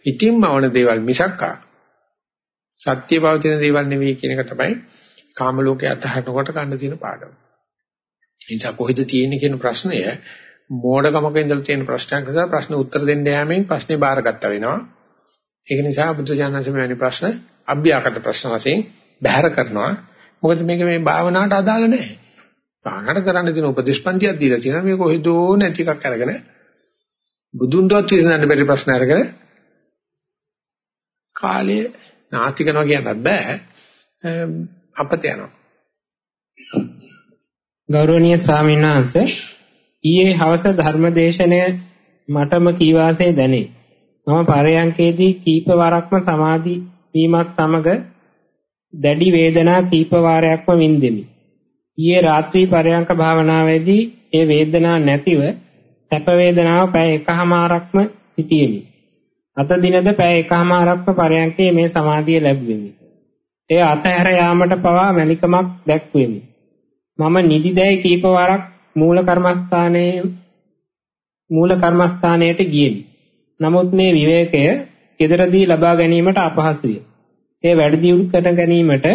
[SPEAKER 1] ඉතින්ම වන දේවල් මිසක්කා සත්‍ය පවතින දේවල් නෙවෙයි කියන එක තමයි කාම ලෝකයේ අතහරනකොට ගන්න තියෙන පාඩම. ඒ නිසා කොහෙද තියෙන්නේ කියන ප්‍රශ්නය මෝඩකමක ඉඳලා තියෙන ප්‍රශ්නයක් නිසා ප්‍රශ්න උත්තර දෙන්න යෑමෙන් ප්‍රශ්නේ බාරගත්ත වෙනවා. ඒක නිසා බුදුජානක මෙවැනි ප්‍රශ්න අභ්‍යාකට ප්‍රශ්න වශයෙන් බැහැර කරනවා. මොකද මේක මේ භාවනාවට අදාළ නැහැ. භාවනාවට කරන්න තියෙන උපදේශපන්තියක් දීලා තියෙනවා මේක කොහෙදෝ නැති එකක් අරගෙන බුදුන්වත් විසඳන්න බැරි ප්‍රශ්න අරගෙන කාලය නාති කරනවා කියන්නත් බෑ අපත යනවා
[SPEAKER 2] ගෞරවනීය ස්වාමීන් වහන්සේ ඊයේ හවස ධර්මදේශනය මටම කීවාසේ දැනේ මම පරයන්කේදී කීප වරක්ම සමාධි වීමත් සමග දැඩි වේදනා කීප වාරයක්ම වින්දෙමි ඊයේ රාත්‍රී පරයන්ක භාවනාවේදී ඒ වේදනා නැතිව සැප වේදනාව පැය එකහමාරක්ම සිටියෙමි අත දිනද පැය එකහමාරක්ම පරයන්කේ මේ සමාධිය ලැබුවෙමි. එය අතහැර යාමට පවා මැලිකමක් දැක්වෙමි. මම නිදිදැයි කීප වරක් මූල කර්මස්ථානයේ මූල කර්මස්ථානයට ගියෙමි. නමුත් මේ විවේකය ගෙදරදී ලබා ගැනීමට අපහසුය. ඒ වැඩි දියුණු කර ගැනීමට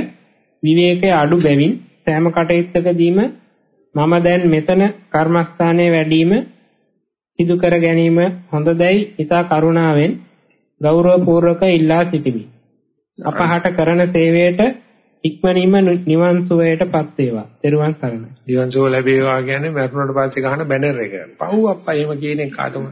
[SPEAKER 2] විවේකයේ අඩු බැවින් සෑම කටයුත්තකදීම මම දැන් මෙතන කර්මස්ථානයේ වැඩිම සිදු කර ගැනීම හොඳදයි ඊතා කරුණාවෙන් ගෞරවපූර්වක ඉල්ලා සිටිමි. අපහට කරන සේවයට ඉක්මනින්ම නිවන් සුවයටපත් වේවා. ත්වන් සරණයි.
[SPEAKER 1] නිවන් සුව ලැබේවා කියන්නේ මරුණට පස්සේ ගහන බැනර් එක. පව් අප්පා එහෙම කියන එක කාටම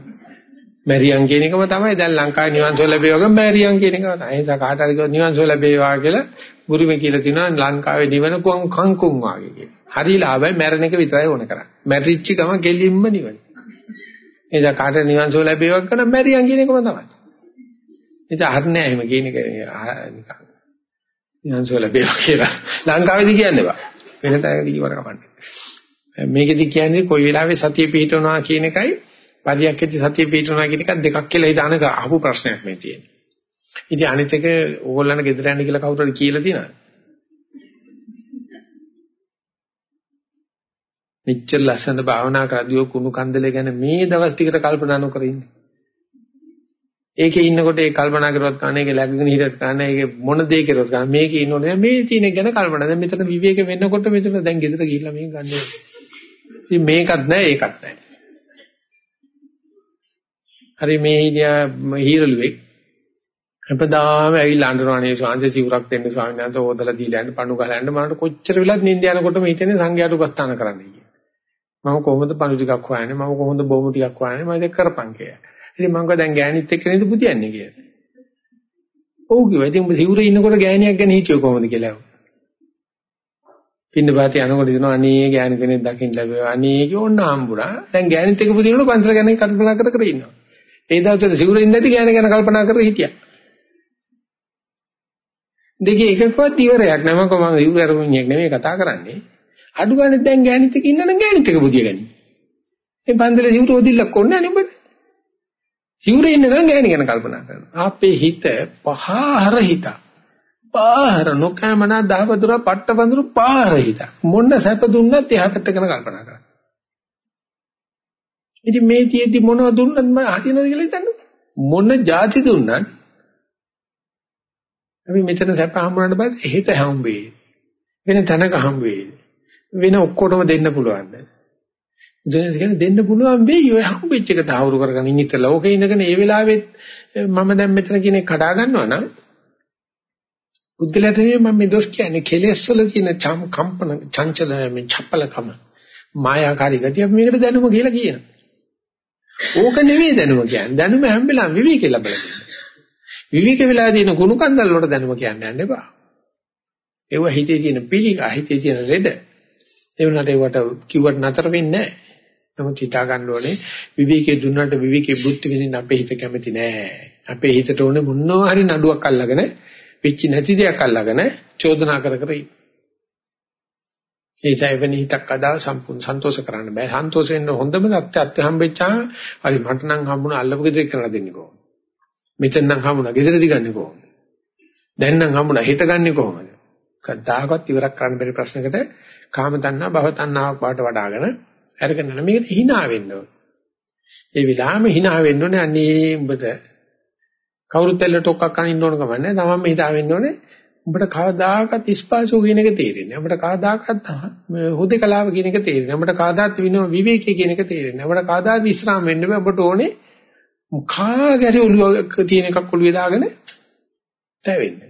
[SPEAKER 1] මැරියන් කියන එකම තමයි දැන් ලංකාවේ නිවන් සුව ලැබේවා ගම මැරියන් කියන එක තමයි. ඒ නිසා කාට හරි කිව්වොත් නිවන් සුව ලැබේවා කියලා බුරුමේ කියලා තිනවා ලංකාවේ නිවන කොන් කංකුම් වාගේ කියලා. හරි ලාභයි මැරෙන එක විතරයි ඕන කරන්නේ. මැරිච්ච ගම ගෙලින්ම නිවන. ඒ නිසා කාට නිවන් සුව ලැබේවා කරන මැරියන් කියන එකම තමයි. ඉතින් අහන්නේ එහෙම කියන එක නිකන් නිවන්සෝ ලැබේවා කියලා. ලංකාවේදී කියන්නේ බා. වෙන තැනකදී කිව්වට කමන්නේ. මේකෙදි කියන්නේ කොයි වෙලාවෙ සතිය පිහිටවනවා කියන එකයි පරියක්කෙදි සතිය පිහිටවනවා කියන එක දෙකක් කියලා හිතාන අහපු ප්‍රශ්නයක් මේ තියෙන්නේ. ඉතින් අනිත් එක ඕගොල්ලන්ට ගෙදර යන්න කියලා කවුරුහරි කියලා තියෙනවද? මෙච්චර ලස්සන භාවනා කරදියෝ කුණු කන්දලේ ගැන මේ දවස් ටිකට කල්පනා නොකර ඉන්නේ. ඒකේ ඉන්නකොට ඒ කල්පනා කරුවත් කන්නේ ඒක läගගෙන හිටියත් කන්නේ ඒක මොන දේ කරුවත් කන්නේ මේකේ ඉන්නෝනේ මේ තියෙන එක ගැන කල්පනා. දැන් මෙතන විවේක වෙන්නකොට මෙතන දැන් ගෙදර ගිහිල්ලා මේක ගන්න ඉතින් මේකත් නැහැ ඒකත් නැහැ. හරි මේ හිටියා හීරළුවෙක් අපදාම ඇවිල්ලා අඬනවානේ ස්වාංශ සිවුරක් දෙන්න ස්වාමීන් වහන්සේ ඕදලා දීලා යන්න පණු ගහලා යන්න. මට කොච්චර වෙලත් නිින්ද යනකොටම හිතෙන්නේ සංඝයාට උපස්ථාන කරන්න කියලා. මම කොහොමද පණු ටිකක් හොයන්නේ? මම කොහොමද බොමු ටිකක් හොයන්නේ? මම ඒක කරපන් කියලා. ඉතින් මම කිව්වා දැන් ගෑණිත් එක්ක නේද පුතියන්නේ කියලා. ඔව් කිව්වා. ඉතින් ඔබ සිවුරේ ඉන්නකොට ගෑණියක් ගැන හිතුවේ කොහොමද කියලා. පින්න පාති යනකොට දිනවා අනේ ගෑණි කෙනෙක් දකින්න ලැබෙවා. අනේ කිව්වොන්න හම්බුණා. දැන් ගෑණිත් එක්ක පුතිනකොට පන්සල ගැන කල්පනා කර කර ඉන්නවා. ඒ දවස්වල සිවුරේ ඉන්නේ නැති ගෑණි ගැන කල්පනා කර හිටියා. දෙකේ එකකවත් ඉවරයක් නෑ මම කොහොමද ඉවර අරමුණක් නෙමෙයි කතා කරන්නේ. අඩු ගන්න දැන් ගෑණිත් එක්ක ඉන්නනම් ගෑණිත් එක්ක පුතිය ගනි. මේ බන්දලේ සිවුර ඔදිල්ලක් ඕනේ නෑ නෙඹට. සිවුරේ ඉන්න ගමන් ගෑණි ගැන කල්පනා කරනවා. අපේ හිත පහහර හිත. පාහර නොකෑමනා දහවතුර පට්ටබඳුරු පාහර හිත. මොන සැප දුන්නත් එහා පැත්ත ගැන කල්පනා කරනවා. ඉතින් මේ තියෙද්දි මොනව දුන්නත් මම හදිනවද කියලා හිතන්නේ. මොන જાති දුන්නත් අපි මෙතන සැප හම්බුනට පස්සේ හිත හම්බෙයි. වෙන තැනක හම්බෙයි. වෙන ඔක්කොටම දෙන්න පුළුවන්. දැන් කියන්නේ දෙන්න පුළුවන් වෙයි ඔය හම්බෙච්ච එක තාවුරු කරගෙන ඉන්න ඉතලා. ඕකේ ඉඳගෙන ඒ වෙලාවෙත් මම දැන් මෙතන කියන කඩා ගන්නවා නම් බුද්ධලට මම මේ දොස් කියන්නේ කෙලෙස් වල තියෙන කම්පන චංචල මේ චපලකම මායාකාරී ගතිය අපි මේකට දැනුම කියලා කියනවා. ඕක නෙවෙයි දැනුම කියන්නේ. දැනුම හැම වෙලාවෙම විවේකේ ලැබලා තියෙනවා. විවේක වෙලා තියෙන කුණු කන්දල් වලට දැනුම කියන්න යන්න එපා. ඒව හිතේ තියෙන පිළිගා හිතේ තියෙන ලෙඩ. ඒ වුණාට ඒවට කිව්වට නතර වෙන්නේ නැහැ. නමුත් හිතා ගන්න ඕනේ විවේකයේ දුන්නාට විවේකයේ බුද්ධ විඳින්න අපේ හිත කැමති නෑ. අපේ හිතට ඕනේ මොනවා හරි නඩුවක් අල්ලගෙන වෙච්ච නැති දෙයක් අල්ලගෙන චෝදනා කර කර ඒ ජීවන හිතක් අදා සම්පූර්ණ සන්තෝෂ කරන්න බෑ. සන්තෝෂෙන් හොඳම தත්ත්වයක් හම්බෙච්චා හරි මට නම් හම්බුණ අල්ලපු ගෙදර කරලා දෙන්නේ කොහොමද? මෙතන නම් හම්බුණා ගෙදරදි ගන්නෙ කොහොමද? දැන් නම් හම්බුණා හිත ගන්නෙ කොහොමද? කද්දාකවත් ඉවරක් කරන්න බැරි ප්‍රශ්නකට කාම තණ්හා භව තණ්හාවක් වාට වඩාගෙන අරගෙන යන මේකට hina වෙන්න ඕන. ඒ විලාම hina වෙන්න ඕනේ අනේ උඹට කවුරුත් එල්ල ටොක්ක්ක් කන ඉන්න ඕන කම නැහැ. තමන්ම හිතා වෙන්න ඕනේ උඹට කවදාකවත් ස්පාසෝ කියන එක තේරෙන්නේ. උඹට කවදාකවත් හුදේකලාව කියන එක තේරෙන්නේ. උඹට කවදාත් විනෝ විවේකී කියන එක තේරෙන්නේ. උඹට කවදාත් විශ්‍රාම වෙන්න බෑ. උඹට ඕනේ කාගරි ඔළුව තියෙන එකක් ඔළුවේ දාගෙන තැවෙන්න.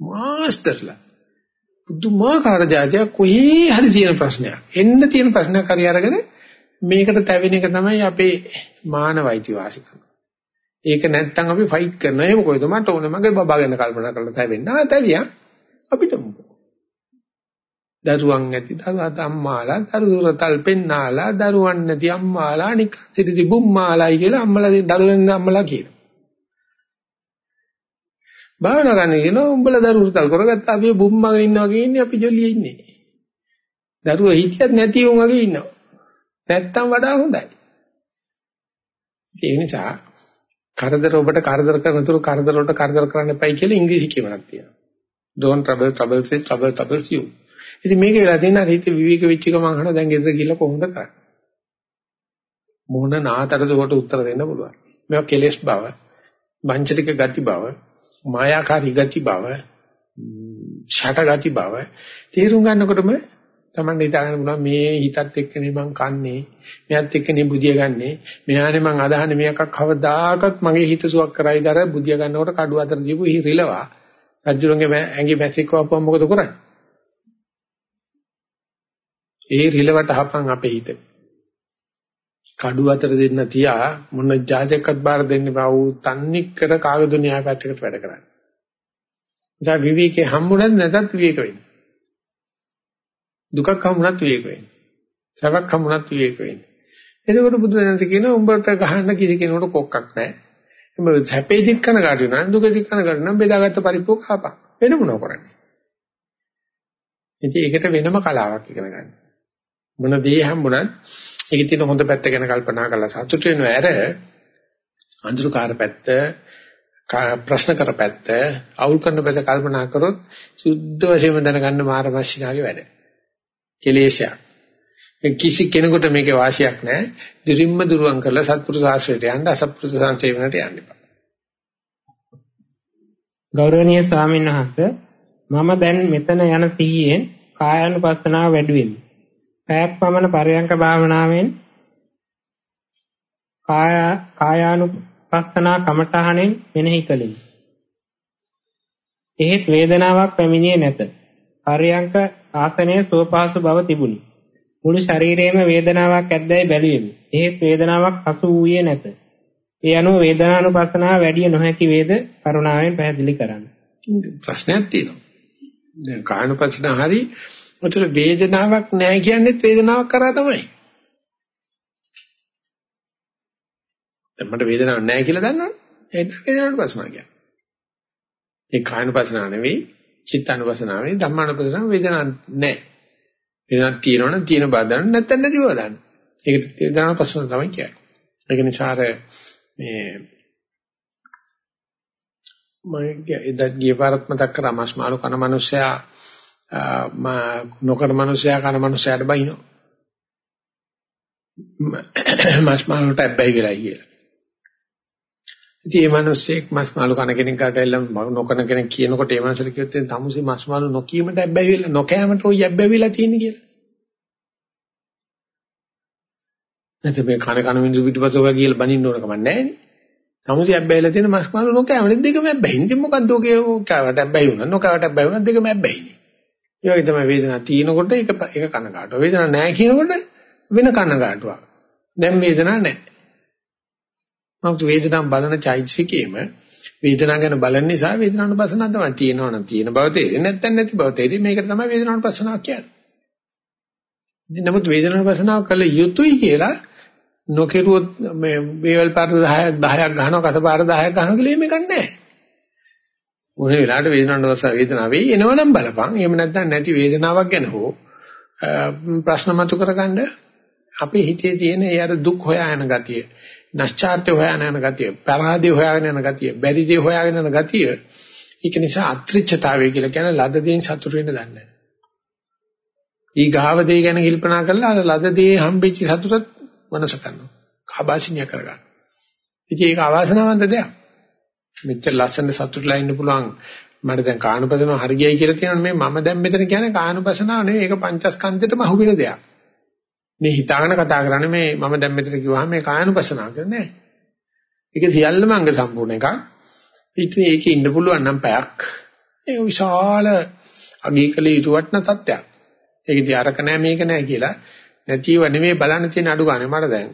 [SPEAKER 1] මාස්ටර්ලා පුදුමාකාර જાතියක් කොහේ හරි තියෙන ප්‍රශ්නයක්. එන්න තියෙන ප්‍රශ්නයක් හරි අරගෙන මේකට තැවෙන එක තමයි අපේ මානවයිති වාසිකම. ඒක නැත්තම් අපි ෆයිට් කරනවා. එහෙම කොයිද මට ඕනේ මගේ බබා ගැන කල්පනා කරලා තැවෙන්න. ආ තැවියා අපිට දරුවන් ඇති දරුවාට අම්මාලා දරුවරතල් පෙන්නාලා දරුවන් නැති අම්මාලා නික සිටි බුම්මාලායි කියලා අම්මලා දරුවෙන් අම්මලා කියනවා. භාවනා කරන්න කියනවා උඹලා දරුවරතල් කරගත්තා අපි බුම්මාගෙන ඉන්නවා කියන්නේ අපි ජොලියේ ඉන්නේ. දරුවා හිතියත් නැති උන් වගේ ඉන්නවා. නැත්තම් වඩා හොඳයි. ඒ නිසා කරදර ඔබට කරදර කරනතුරු කරදර වලට කරදර කරන්න එපයි කියලා ඉංග්‍රීසි කියවනක් තියෙනවා. Don't trouble trouble say trouble troubles you. ඉතින් මේක වෙලා තියෙන හිත විවේක වෙච්ච එක මම අහන දැන් ගෙදර ගිහලා කොහොමද කරන්නේ? මොන නාතරද උකට උත්තර දෙන්න පුළුවන්. මේවා කෙලෙස් බව, වංචනික ගති බව, මායාකාරී ගති බව, ෂට ගති බව තේරුම් ගන්නකොටම Taman හිතාගෙන බුණා මේ හිතත් එක්කනේ මං කන්නේ මෙයත් එක්කනේ බුදිය ගන්නෙ මෙයානේ මං අදහන්නේ මේකක් කවදාකවත් මගේ හිත සුවක් කරයිද අර බුදිය ගන්නකොට කඩුව අතර දීපු රිලවා රජුරන්ගේ ඇඟේ මැසික් වපුවම මොකද කරන්නේ? ඒ රිලවට හපන් අපේ හිත. කඩුව අතර දෙන්න තියා මොන ජාජකත් බාර දෙන්නේ බව තන්නේ කර කාගදු න්‍යාය පැත්තකට වැඩ කරන්නේ. ඒ විවේකේ හම්බුනත් නැතත් විවේක වෙන්නේ. දුකක් හමුණත් විවේක වෙන්නේ. සැපක් හමුණත් විවේක වෙන්නේ. එතකොට බුදුරජාණන් කියනවා උඹට ගහන්න කිසි කෙනෙකුට කොක්කක් නැහැ. උඹ සැපේදිත් කනගාටු වෙනවා දුකදිත් කනගාටු වෙනවා බෙදාගත්ත පරිප්පුව කපා. වෙන මොනව කරන්නේ? ඉතින් ඒකට වෙනම කලාවක් ඉගෙන ගන්න. මොන දේ හම්බුණත් ඒකේ තියෙන හොඳ පැත්ත ගැන කල්පනා කරලා සතුට වෙනවා ඇර අඳුරුකාර පැත්ත ප්‍රශ්න කර පැත්ත අවුල් කරන පැත්ත කල්පනා කරොත් සුද්ධ වශයෙන්ම දැනගන්න මාර්ගවශීනාගේ වැඩ. කෙලේශයක්. කිසි කෙනෙකුට මේකේ වාසියක් නැහැ. දිරිම්ම දුරුවන් කරලා සත්පුරුෂ ආශ්‍රයයට යන්න අසත්පුරුෂ සංසේවනට යන්න එපා.
[SPEAKER 2] ගෞරවනීය ස්වාමීන් වහන්සේ මම දැන් මෙතන යන සිහියෙන් කායानुපස්සනාව වැඩි වෙමි. පැයක් පමණ පරයන්ක භාවනාවෙන් කාය කායානුපස්සනා කමඨහණෙන් මෙනෙහි කළෙමි. එහෙත් වේදනාවක් පැමිණියේ නැත. පරයන්ක ආසනයේ සුවපහසු බව තිබුණි. මුළු ශරීරයේම වේදනාවක් ඇද්දැයි බැලුවෙමි. එහෙත් වේදනාවක් හසු වූයේ නැත. ඒ අනුව වේදනානුපස්සනාව වැඩි නොහැකි වේද කරුණාවෙන් පැහැදිලි කරන්න.
[SPEAKER 1] ප්‍රශ්නයක් තියෙනවා. දැන් කායනුපස්සන හරි උතර වේදනාවක් නැහැ කියන්නේත් වේදනාවක් කරා තමයි. දැන් මට වේදනාවක් නැහැ කියලා දන්නවනේ. ඒක වේදනානුපස්සන කියන්නේ. ඒ කායනුපස්සන නෙවෙයි චිත්තානුපසනාවේ ධම්මානුපසනාව වේදනා නැහැ. වේදනාවක් තියෙනවනම් තියෙන බව දන්න නැත්නම් නැති බව දන්න. ඒක වේදනානුපසන තමයි කියන්නේ. ඒක නිසා මේ මම එදා ගිය පාරත් මතක් කරා මාස් මාළු කන මිනිස්සයා නොකර මිනිස්සයා කන මිනිස්සයාට බයිනෝ. මාස් මාළුට ඇබ්බැහි වෙලා කියලා. ඉතින් මේ මිනිස්සෙක් මස් මාළු කන කෙනෙක් ගාටෙල්ලම නොකන කෙනෙක් කියනකොට ඒ මිනිස්සට කිව්වොත් දැන් තමුසි මස් මාළු නොකීමට හැබැයි වෙලා නොකෑමට ඔය හැබැයි වෙලා තියෙන්නේ කියලා. නැත්නම් මේ කන කන මිනිස්සු පිටිපස්සක කියලා බනින්න ඕන කම නැහැ නේ. නමුත් හැබැයිලා තියෙන මස් මාළු නොකෑමනේ දෙකම හැබැයි. ඉතින් මොකද්ද ඔගේ කවට හැබැයි වුණා. නොකවට හැබැයි වුණා දෙකම හැබැයිනේ. ඒ වගේ තමයි වේදනාව තියෙනකොට ඒක ඒක කනගාටුව. වේදනාවක් නැහැ කියනකොට වෙන කනගාටුවක්. දැන් වේදනාවක් නැහැ. නමුත් වේදනාව බලන චෛතසිකේම වේදනාව ගැන බලන නිසා වේදනාවන පසනාව තමයි තියෙනවා නම් තියෙන බව තේරෙන්නේ නැත්නම් නැති බව තේරෙන්නේ මේක තමයි වේදනාවන පසනාව කියන්නේ. ඉතින් නමුත් වේදනාවන පසනාව කළ යුතුයි කියලා නොකිරුවොත් මේ වේවල් පාර 10ක් 10ක් ගහනවා කත පාර 10ක් ගහනවා කියලා මේක නැහැ. ඕනේ වෙලාවට වේදනාවන පසනාව වේදනාව වෙයි එනවනම් බලපන්. එහෙම නැත්නම් නැති වේදනාවක් ගැන හෝ ප්‍රශ්න මතු කරගන්න අපේ හිතේ තියෙන ඒ අර දුක් හොයා යන ගතිය නැස්චාර්ත්‍ය හොයාගෙන යන ගතිය, පරාදේ හොයාගෙන යන ගතිය, බැරි දේ හොයාගෙන යන ගතිය. ඒක නිසා අත්‍රිච්ඡතාවය කියලා කියන ලද දේෙන් සතුට වෙන්න දන්නේ නැහැ. ඊ ගාව දේ ගැන කල්පනා කරලා අර ලද දේ හම්බෙච්ච සතුටත් මනස කරනවා. කාබාසිනිය කරගන්න. ඉතින් ඒක අවාසනාවන්ත දෙයක්. මෙච්චර ලස්සන සතුටලා ඉන්න පුළුවන් මට දැන් කානුපදන හරියයි කියලා තියෙනවා මේ මම දැන් මෙතන කියන්නේ කානුපසනාව නෙවෙයි ඒක පංචස්කන්ධෙටම අහු වෙන දෙයක්. මේ හිතාගෙන කතා කරන්නේ මේ මම දැන් මෙතන කිව්වහම මේ කායනුපසනාව කියන්නේ නැහැ. ඒක සියල්ලම අංග සම්පූර්ණ එකක්. ඉතින් ඒකේ ඉන්න පුළුවන් නම් පැයක්. ඒක විශාල අගීකල යුතු වටන තත්ත්වයක්. ඒකදී අරක නැහැ මේක නැහැ කියලා නැතිව නෙමෙයි බලන්න තියෙන අඩු ගන්න මට දැන්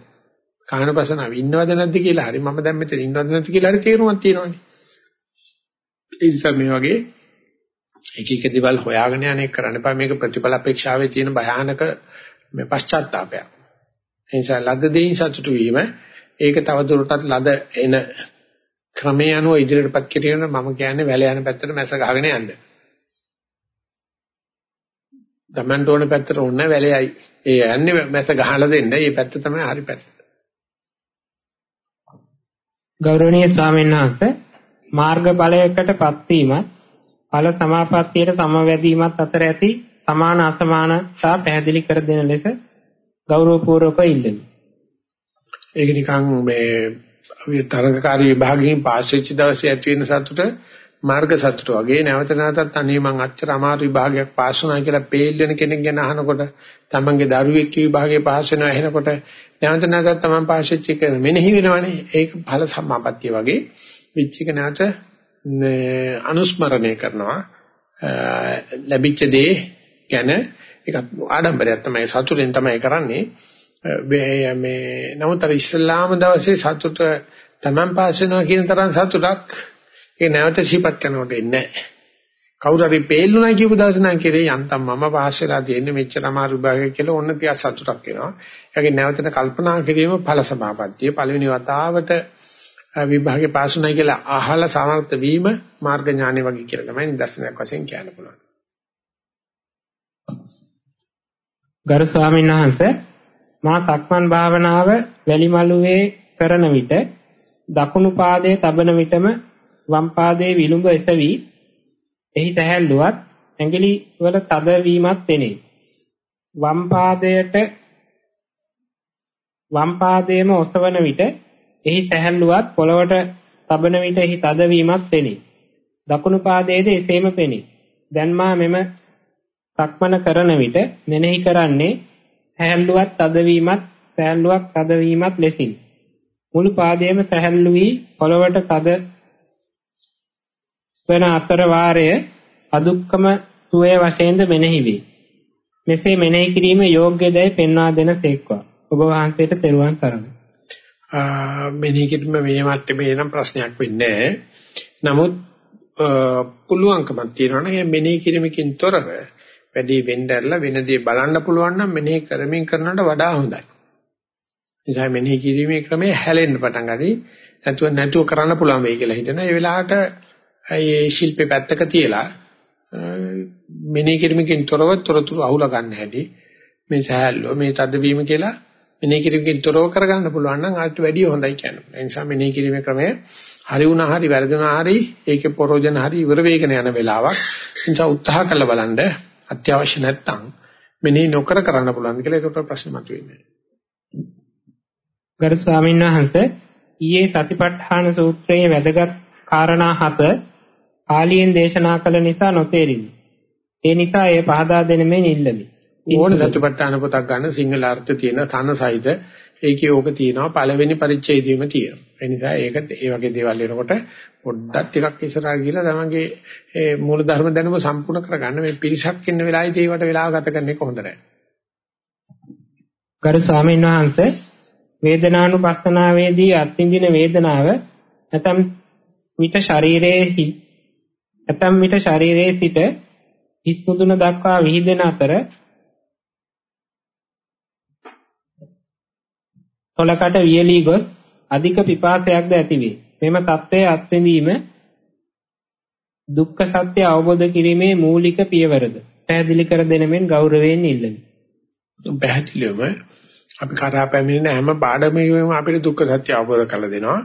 [SPEAKER 1] කායනුපසනාව ඉන්නවද නැද්ද කියලා හරි මම දැන් මෙතන ඉන්නවද නැද්ද කියලා හරි තේරුමක් තියෙනවානේ. ඒ නිසා මේ වගේ එක එක දේවල් හොයාගෙන යන එක කරන්න එපා මේක ප්‍රතිඵල අපේක්ෂාවේ තියෙන භයානක මේ පශ්චාත්තාවය. ඒ නිසා ලද දෙයින් සතුටු වීම ඒක තව දුරටත් ලද එන ක්‍රමයේ අනුව ඉදිරියටපත් කිරීම මම කියන්නේ වැල යන පැත්තට මැස ගහගෙන යන්න. තමන්ට ඕන පැත්තට ඕන වැලෙයි. ඒ යන්නේ මැස ගහලා දෙන්න. මේ පැත්ත තමයි හරි පැත්ත.
[SPEAKER 2] ගෞරවනීය ස්වාමීන් වහන්සේ මාර්ගඵලයකටපත් වීමත් ඵල සමාපත්තියට සමවැදීමත් අතර ඇති සමාන අසමානතා පැහැදිලි කර දෙන ලෙස ගෞරවපූර්වක ඉල්ලමි.
[SPEAKER 1] ඒක නිකන් මේ තරඟකාරී විභාගයෙන් පාස් වෙච්ච දවසේ ඇති වෙන සතුට මාර්ග සතුට වගේ නැවත නැවතත් අනේ මං අච්චර අමාරු විභාගයක් පාස් වුණා කියලා පේල් වෙන කෙනෙක් ගැන අහනකොට තමන්ගේ දරුවෙක් විභාගේ පාස් වෙනවා එහෙනකොට නැවත නැවතත් තමන් පාස් වෙච්ච එක මෙනෙහි වෙනවනේ. ඒක ඵල සම්මාපත්තිය වගේ විචික නැවත අනුස්මරණය කරනවා. ලැබිච්ච දේ ගැන ඒක ආඩම්බරයක් තමයි සතුටෙන් තමයි කරන්නේ. මේ නමුත් අර ඉස්ලාම දවසේ සතුට Taman පාස් වෙනවා කියන තරම් සතුටක් ඒ නැවත සිපත් කරනකොට එන්නේ නැහැ. කවුරු හරි පේල්ුණා කියපු දවස නම් කෙරේ යන්තම් මම පාස් වෙලා තියෙන්නේ මෙච්චර අමාරු විභාගයක් කියලා ඔන්න තියා සතුටක් වෙනවා ඒකේ නැවතට කල්පනා කිරීම ඵල සමාපත්තිය. පළවෙනි වතාවට විභාගේ පාස් වුණා කියලා අහලා සමර්ථ වීම මාර්ග ඥානෙ වගේ කියලා තමයි නිදර්ශනයක් වශයෙන් කියන්න පුළුවන්.
[SPEAKER 2] ගරු ස්වාමීන් වහන්සේ මා සක්මන් භාවනාව වැලිමලුවේ කරන විට දකුණු පාදයේ තබන විටම වම් පාදයේ විලුඹ එසවි එහි සැහැල්ලුවත් ඇඟිලි වල තද වීමත් පෙනේ. වම් පාදයට වම් පාදයේම ඔසවන විට එහි සැහැල්ලුවත් පොළවට තබන විට එහි තද වීමත් පෙනේ. දකුණු පාදයේද එසේම පෙනේ. දැන් මා මෙම සක්මන කරන විට මෙනෙහි කරන්නේ සැහැල්ලුවක් තදවීමත් සැහැල්ලුවක් තදවීමත් ලෙසින් මුළු පාදයේම සැහැල්ලු වී පොළවට තද වන අතර වාරය අදුක්කම සුවේ වශයෙන්ද මෙනෙහි වේ. මෙසේ මෙනෙහි කිරීම යෝග්‍යදයි පෙන්වා දෙන සේක්වා. ඔබ වහන්සේට තෙරුවන් සරණයි.
[SPEAKER 1] මෙනෙහි කිරීම මේ මට්ටමේ නම් ප්‍රශ්නයක් වෙන්නේ නමුත් පුළුවන්කමක් තියෙනවා නම් මෙනෙහි කිරීමකින් තොරව වැඩි වෙන්නදලා වෙන දේ බලන්න පුළුවන් නම් මෙනෙහි කරමින් කරනවට වඩා හොඳයි. නිසා මෙනෙහි කිරීමේ ක්‍රමය හැලෙන්න පටන් ගනි. නැතුව නැතුව කරන්න පුළුවන් වෙයි කියලා හිතන. ඒ වෙලාවට ඒ ශිල්පේ පැත්තක තියලා මෙනෙහි කිරීමකින් තොරව තොරතුරු අහුලා ගන්න හැටි මේ සහැල්ලෝ මේ තදවීම කියලා මෙනෙහි කිරීමකින් තොරව කරගන්න පුළුවන් නම් ආට වැඩිය හොඳයි කියන්නේ. ඒ නිසා මෙනෙහි කිරීමේ ක්‍රමය හරි වුණා හරි වැරදුනා හරි ඒකේ පරෝජන හරි ඉවර වෙගෙන යන වෙලාවක්. ඒ නිසා උත්සාහ කරලා බලන්න අත්‍යවශ්‍ය නැත්තම් මෙනෙහි නොකර කරන්න පුළුවන් කියලා ඒකට ප්‍රශ්න මතුවෙන්නේ.
[SPEAKER 2] ගරු ස්වාමීන් වහන්සේ ඊයේ සතිපට්ඨාන සූත්‍රයේ වැදගත් කාරණා හත පාලියෙන් දේශනා කළ නිසා නොතේරිනි. ඒ නිසා ඒ පහදා දෙන මේ නිල්ලමි.
[SPEAKER 1] ඕන සතිපට්ඨාන පොතක් ගන්න සිංහල අර්ථ තියෙන තන සහිත ඒකේ ඕක තියෙනවා පළවෙනි පරිච්ඡේදයේම තියෙනවා. ඒ නිසා ඒක ඒ වගේ දේවල් වෙනකොට පොඩ්ඩක් ටිකක් ඉස්සරහට ගිහලා තමන්ගේ ඒ මූල ධර්ම දැනුම සම්පූර්ණ කරගන්න මේ පිරිසක් ඉන්න වෙලාවේදී ඒවට වෙලාව ගත කරන එක හොඳ නැහැ.
[SPEAKER 2] ගරු ස්වාමීන් වහන්සේ වේදනානුපස්සනාවේදී අත්විඳින වේදනාව නැතම් විට ශරීරයේ නැතම් විට ශරීරයේ සිට හිස් මුදුන දක්වා විහිදෙන අතර තොලකට වියලී ගොස් අධික පිපාසයක්ද ඇතිවේ. මෙම தත්ත්වය අත්විඳීම දුක්ඛ සත්‍ය අවබෝධ කිරීමේ මූලික පියවරද. පැහැදිලි කර දෙන මෙන් ගෞරවයෙන් ඉල්ලමි.
[SPEAKER 1] පැහැදිලිවම අපි කරා පැමිණෙන හැම පාඩමකම අපිට දුක්ඛ සත්‍ය අවබෝධ කරලා දෙනවා.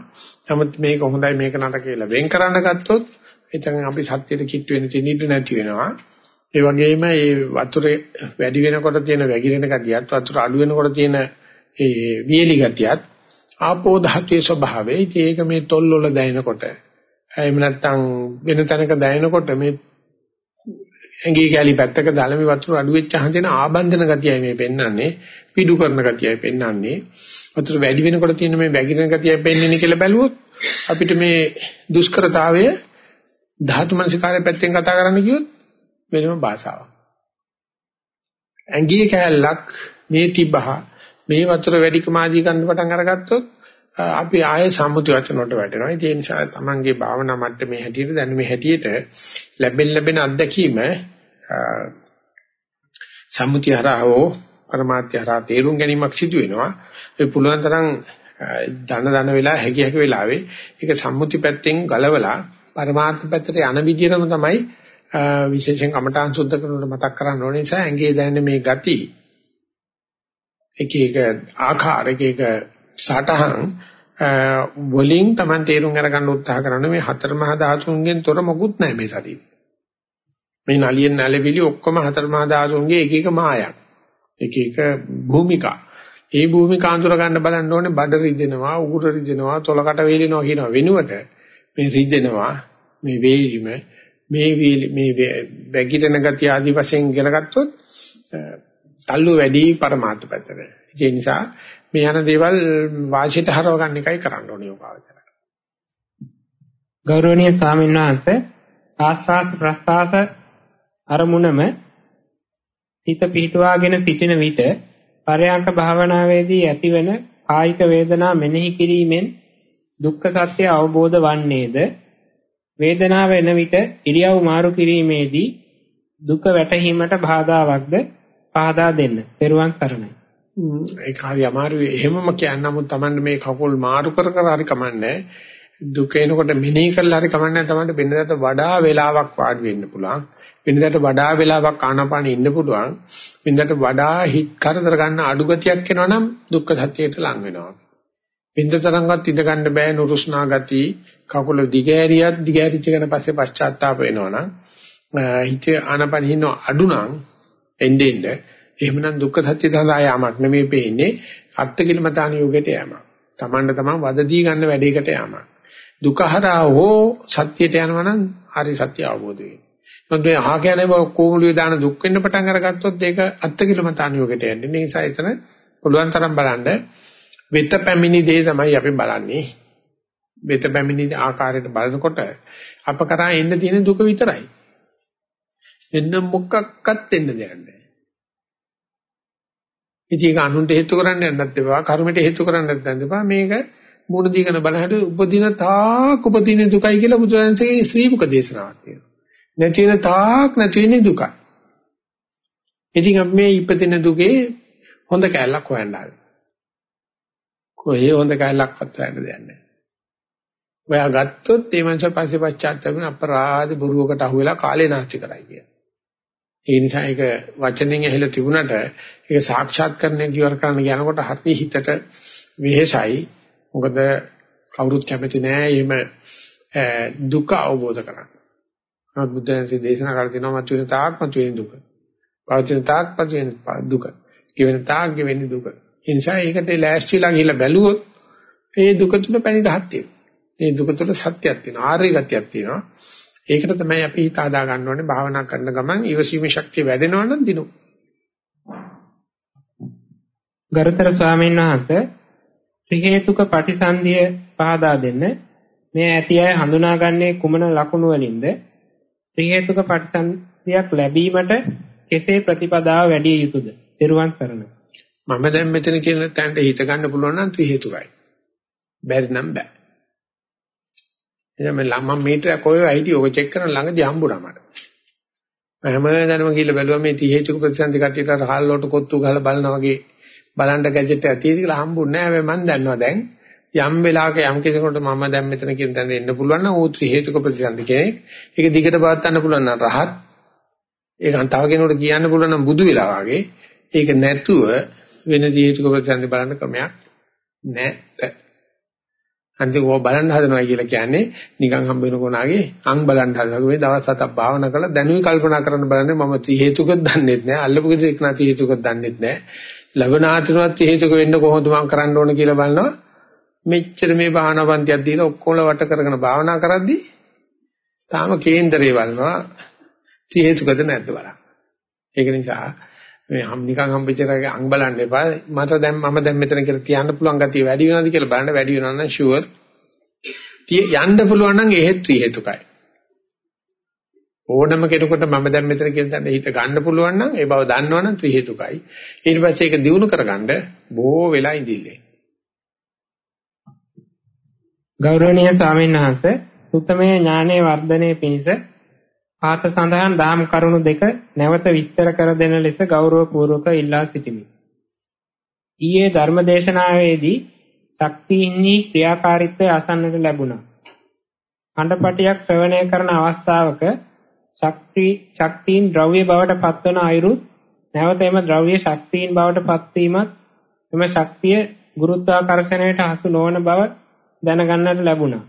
[SPEAKER 1] නමුත් මේක හොඳයි මේක නරක කියලා වෙන් කරන්න ගත්තොත් එතන අපි සත්‍යයට කිට්ටු වෙන තැනින්ද නැති වෙනවා. ඒ වගේම මේ වතුරේ වැඩි වෙනකොට තියෙන වැగిරෙන ගතියත් වතුර අඩු වෙනකොට තියෙන ඒ වියලි ගතියත් ආපෝ ධාතුවේ ස්වභාවය. ඒක මේ තොල් වල දැනෙනකොට එහෙම නැත්නම් වෙන තැනක දැනෙනකොට මේ ඇඟේ කැලි පැත්තක දාලා මේ වතුර අඩු වෙච්ච හඳින ආබන්ධන ගතියයි මේ පෙන්වන්නේ පිඩු කරන ගතියයි පෙන්වන්නේ වතුර වැඩි වෙනකොට තියෙන මේ වැగిරෙන ගතියයි පෙන්වන්නේ කියලා බැලුවොත් අපිට මේ දුෂ්කරතාවය ධාතු මනසිකාරය පැත්තෙන් කතා කරන්න කිව්වොත් වෙනම භාෂාවක් ඇඟේ කැලලක් මේ තිබහ මේ වතුර වැඩිකම ආදී ගන්න පටන් අරගත්තොත් අපි ආයේ සම්මුති වචන වලට වැටෙනවා. ඒ නිසා තමන්ගේ භාවනා මට්ටමේ හැටියට දැන් මේ හැටියට ලැබෙන ලැබෙන අත්දැකීම සම්මුති හරහෝ පරමාර්ථය හරහා තේරුම් ගැනීමක් සිදු වෙනවා. ඒ පුළුවන් තරම් ධන ධන වෙලා හැකි හැකි වෙලාවේ ඒක සම්මුති පැත්තෙන් ගලවලා පරමාර්ථ පැත්තට යන විදිහටම තමයි විශේෂයෙන් කමඨාන් සුද්ධ කරනකොට මතක් කරන්න ඕන නිසා ඇඟේ දැනෙන මේ ගති එක එක ආකාර එක එක සටහන් වලින් Taman තේරුම් අරගන්න උත්සාහ කරන මේ හතර මහා ධාතුන්ගෙන් තොර මොකුත් නැහැ මේ සතිය. මේ නලියෙන් නැලවිලි ඔක්කොම හතර මහා ධාතුන්ගේ එක එක මායක්. එක එක භූමිකා. ඒ භූමිකා අඳුර ගන්න බලන්න ඕනේ බඩ රිදෙනවා, උගුර රිදෙනවා, තොලකට වේලෙනවා කියන වෙනුවට මේ රිදෙනවා, මේ වේලිම, මේ මේ වැగిරෙන ගතිය ආදි වශයෙන් ඉගෙන ගත්තොත් තල්ලු වැඩි පරමාර්ථ පැත්තට. ඒ නිසා මේ යන දේවල් වාසියට හරව ගන්න එකයි කරන්න ඕනේ යෝගාවචර.
[SPEAKER 2] ගෞරවනීය ස්වාමීන් වහන්සේ ආස්වාස් ප්‍රස්වාස අරමුණම සිත පිහිටුවාගෙන සිටින විට පරයන්ක භාවනාවේදී ඇතිවන කායික වේදනා මෙනෙහි කිරීමෙන් දුක්ඛ සත්‍ය අවබෝධ වන්නේද වේදනාව එන විට ඉරියව් මාරු කිරීමේදී දුක වැටහීමට බාධාවත්ද පහදා දෙන්න. ත්වන් සරණයි.
[SPEAKER 1] ඒක හරි අමාරුයි. එහෙමම කියන්න නමුත් Tamanne මේ කකුල් මාරු කර කර හරි කමන්නේ. දුක එනකොට මෙනෙහි කරලා හරි කමන්නේ Tamanne වෙනදාට වඩා වෙලාවක් වාඩි වෙන්න පුළුවන්. වෙනදාට වඩා වෙලාවක් ආනාපානෙ ඉන්න පුළුවන්. වෙනදාට වඩා හිත කරදර ගන්න අඩු ගතියක් එනවනම් දුක්ඛ සත්‍යයට ලං වෙනවා. බින්ද තරංගවත් ඉඳ ගන්න බෑ නුරුස්නා ගති කකුල දිගෑරියත් දිගෑරිච්ච ගන පස්සේ පශ්චාත්තාප වෙනවනම් හිත ආනාපානෙ ඉන්න අඩු නම් එන්නේ එන්නේ එහෙමනම් දුක්ඛ සත්‍ය සඳහා යාමක් නෙමෙයි පෙන්නේ අත්තිකිලමතාන යෝගයට යෑමක්. Tamanne taman වද දී ගන්න වැඩේකට යෑමක්. දුක හරහා හෝ සත්‍යයට යනවා නම් හරි සත්‍ය අවබෝධ වෙනවා. මොකද මේ අහ කියන්නේ කොමුළුවේ දාන දුක් වෙන්න පටන් අරගත්තොත් ඒක අත්තිකිලමතාන යෝගයට යන්නේ. ඒ නිසා එතන පුළුවන් තරම් බලන්න වෙත පැමිණි දේ තමයි අපි බලන්නේ. වෙත පැමිණි ආකාරයට බලනකොට අප කරා එන්න තියෙන දුක විතරයි. එන්න මොකක්වත් එන්න දෙයක් නැහැ. ඉතින් ඒක අනුන්ට හේතු කරන්න යන්නත් එපා කර්මයට හේතු කරන්නත් යන්න එපා මේක මූණ දීගෙන බලහට උපදින තාක් උපදින දුකයි කියලා බුදුරජාණන්සේගේ ශ්‍රී මුක දේශනාවක් තියෙනවා. නැති වෙන තාක් නැති වෙන දුකයි. ඉතින් අපි මේ ඉපදින දුකේ හොඳ කැලලක් හොයන්න ආවේ. කොහේ හොඳ කැලලක්වත් හොයන්න දෙයක් නැහැ. ඔයා ගත්තොත් ඒ මනස පස්සේ පශ්චාත්තාපන අපරාධ බොරුවකට අහු වෙලා කාලේ නාස්ති කරයි කියන. ඒ නිසා ඒක වචනෙන් ඇහිලා තිබුණට ඒක සාක්ෂාත් කරන්න කිවර කරන්න යනකොට හරි හිතට වෙහෙසයි. මොකද කවුරුත් කැමති නෑ එහෙම දුක අවබෝධ කරගන්න. නමුත් බුදුන්සේ දේශනා කර දෙනවා මත වෙන තාක් මත වෙන දුක. පවතින තාක් පත වෙන දුක. කිවෙන තාක් ගෙවෙන දුක. ඒ නිසා ඒකට ලෑස්තිලා ගිහිල්ලා බැලුවොත් ඒ දුක තුන පැණි දහක් තියෙනවා. ඒ දුක තුන සත්‍යයක් තියෙනවා. ආර්ය ගතියක් තියෙනවා. ඒකට තමයි අපි හිත හදා ගන්න ඕනේ භාවනා කරන ගමන් ඊවසීමේ ශක්තිය වැඩෙනවා නම් දිනු.
[SPEAKER 2] ගරුතර ස්වාමීන් වහන්සේ ත්‍රි හේතුක පටිසන්ධිය පහදා දෙන්න. මේ ඇති අය හඳුනාගන්නේ කුමන ලකුණු වලින්ද? ත්‍රි හේතුක පටිසන්ධියක් ලැබීමට කෙසේ ප්‍රතිපදාව වැඩි යුතුද? ත්‍රිවන් සරණයි.
[SPEAKER 1] මම දැන් මෙතන කියන තැනට හිත ගන්න පුළුවන් නම් ත්‍රි හේතුකයි. බැරි නම් බෑ. එහෙනම් මම මීටරයක් ඔය අයිටි ඔක චෙක් කරන ළඟදී හම්බුණා මට. හැමදාම ගිහිල්ලා බැලුවා මේ ති හේතුක ප්‍රතිසන්දි කට්ටියට හාල් වලට කොත්තු ගහලා බලනා වගේ බලන්න ගැජට් එකක් තියෙද කියලා හම්බුන්නේ නැහැ. හැබැයි මම දන්නවා දැන් යම් වෙලාවක යම් කෙනෙකුට මම දැන් මෙතන කියන තැන එන්න පුළුවන් නම් ඌ ත්‍රි හේතුක ප්‍රතිසන්දි කෙනෙක්. ඒක දිගට පවත්වන්න පුළුවන් නම් රහත්. ඒක තව කෙනෙකුට කියන්න පුළුවන් නම් බුදු වෙලා වගේ. ඒක නැතුව වෙන ත්‍රි හේතුක ප්‍රතිසන්දි බලන්න ක්‍රමයක් නැහැ. අන්තිම ඕවා බලන්න හදනවා කියලා කියන්නේ නිකන් හම්බ වෙන කොනාගේ අං බලන්න හදනවා. මේ දවස් හතක් භාවනා කරලා දැනුයි කල්පනා කරන්න බලන්නේ මම ත්‍රි හේතුකක් දන්නෙත් නෑ. අල්ලපු කෙනෙක් නා ත්‍රි හේතුකක් දන්නෙත් නෑ. ලබනාතුනත් ත්‍රි හේතුක වෙන්න කොහොමද මම කරන්න ඕන කියලා බලනවා. මෙච්චර මේ භාවනා පන්තියක් දීලා ඔක්කොම වට කරගෙන භාවනා කරද්දී තාම කේන්දරේ බලනවා ත්‍රි හේතුකද නැද්ද බලන්න. ඒක නිසා මේ හම් නිකන් හම්බෙච්චරගේ අං බලන්න එපා. මට දැන් මම දැන් මෙතන කියලා තියන්න පුළුවන් ගතිය වැඩි වෙනවද කියලා බලන්න වැඩි වෙනවා නම් ෂුවර්. යන්න පුළුවන් නම් එහෙත් ත්‍රි හේතුකයි. ඕනම කෙනෙකුට මම දැන් මෙතන කියන තැන හිත ගන්න පුළුවන් නම් ඒ බව දන්නවනම් ත්‍රි හේතුකයි. ඊට පස්සේ ඒක දිනු කරගන්න බොහෝ වෙලා ඉඳිල්ලේ.
[SPEAKER 2] ගෞරවනීය ස්වාමීන් වහන්සේ සුත්තමේ ඥානයේ වර්ධනයේ පිණිස පාත සඳහන් දහම් කරුණු දෙක නැවත විස්තර කර දෙන ලෙස ගෞරවපූර්වක ඉල්ලා සිටිමි. ඊයේ ධර්මදේශනාවේදී ශක්තියින්හි ක්‍රියාකාරීත්වය අසන්නට ලැබුණා. හඬපටියක් ශ්‍රවණය කරන අවස්ථාවක ශක්ති ශක්තියින් ද්‍රව්‍ය බවට පත්වන අයුරු නැවත එම ද්‍රව්‍ය ශක්තියින් බවට පත්වීමත් එම ශක්තිය ගුරුත්වාකර්ෂණයට හසු නොවන බව දැනගන්නට ලැබුණා.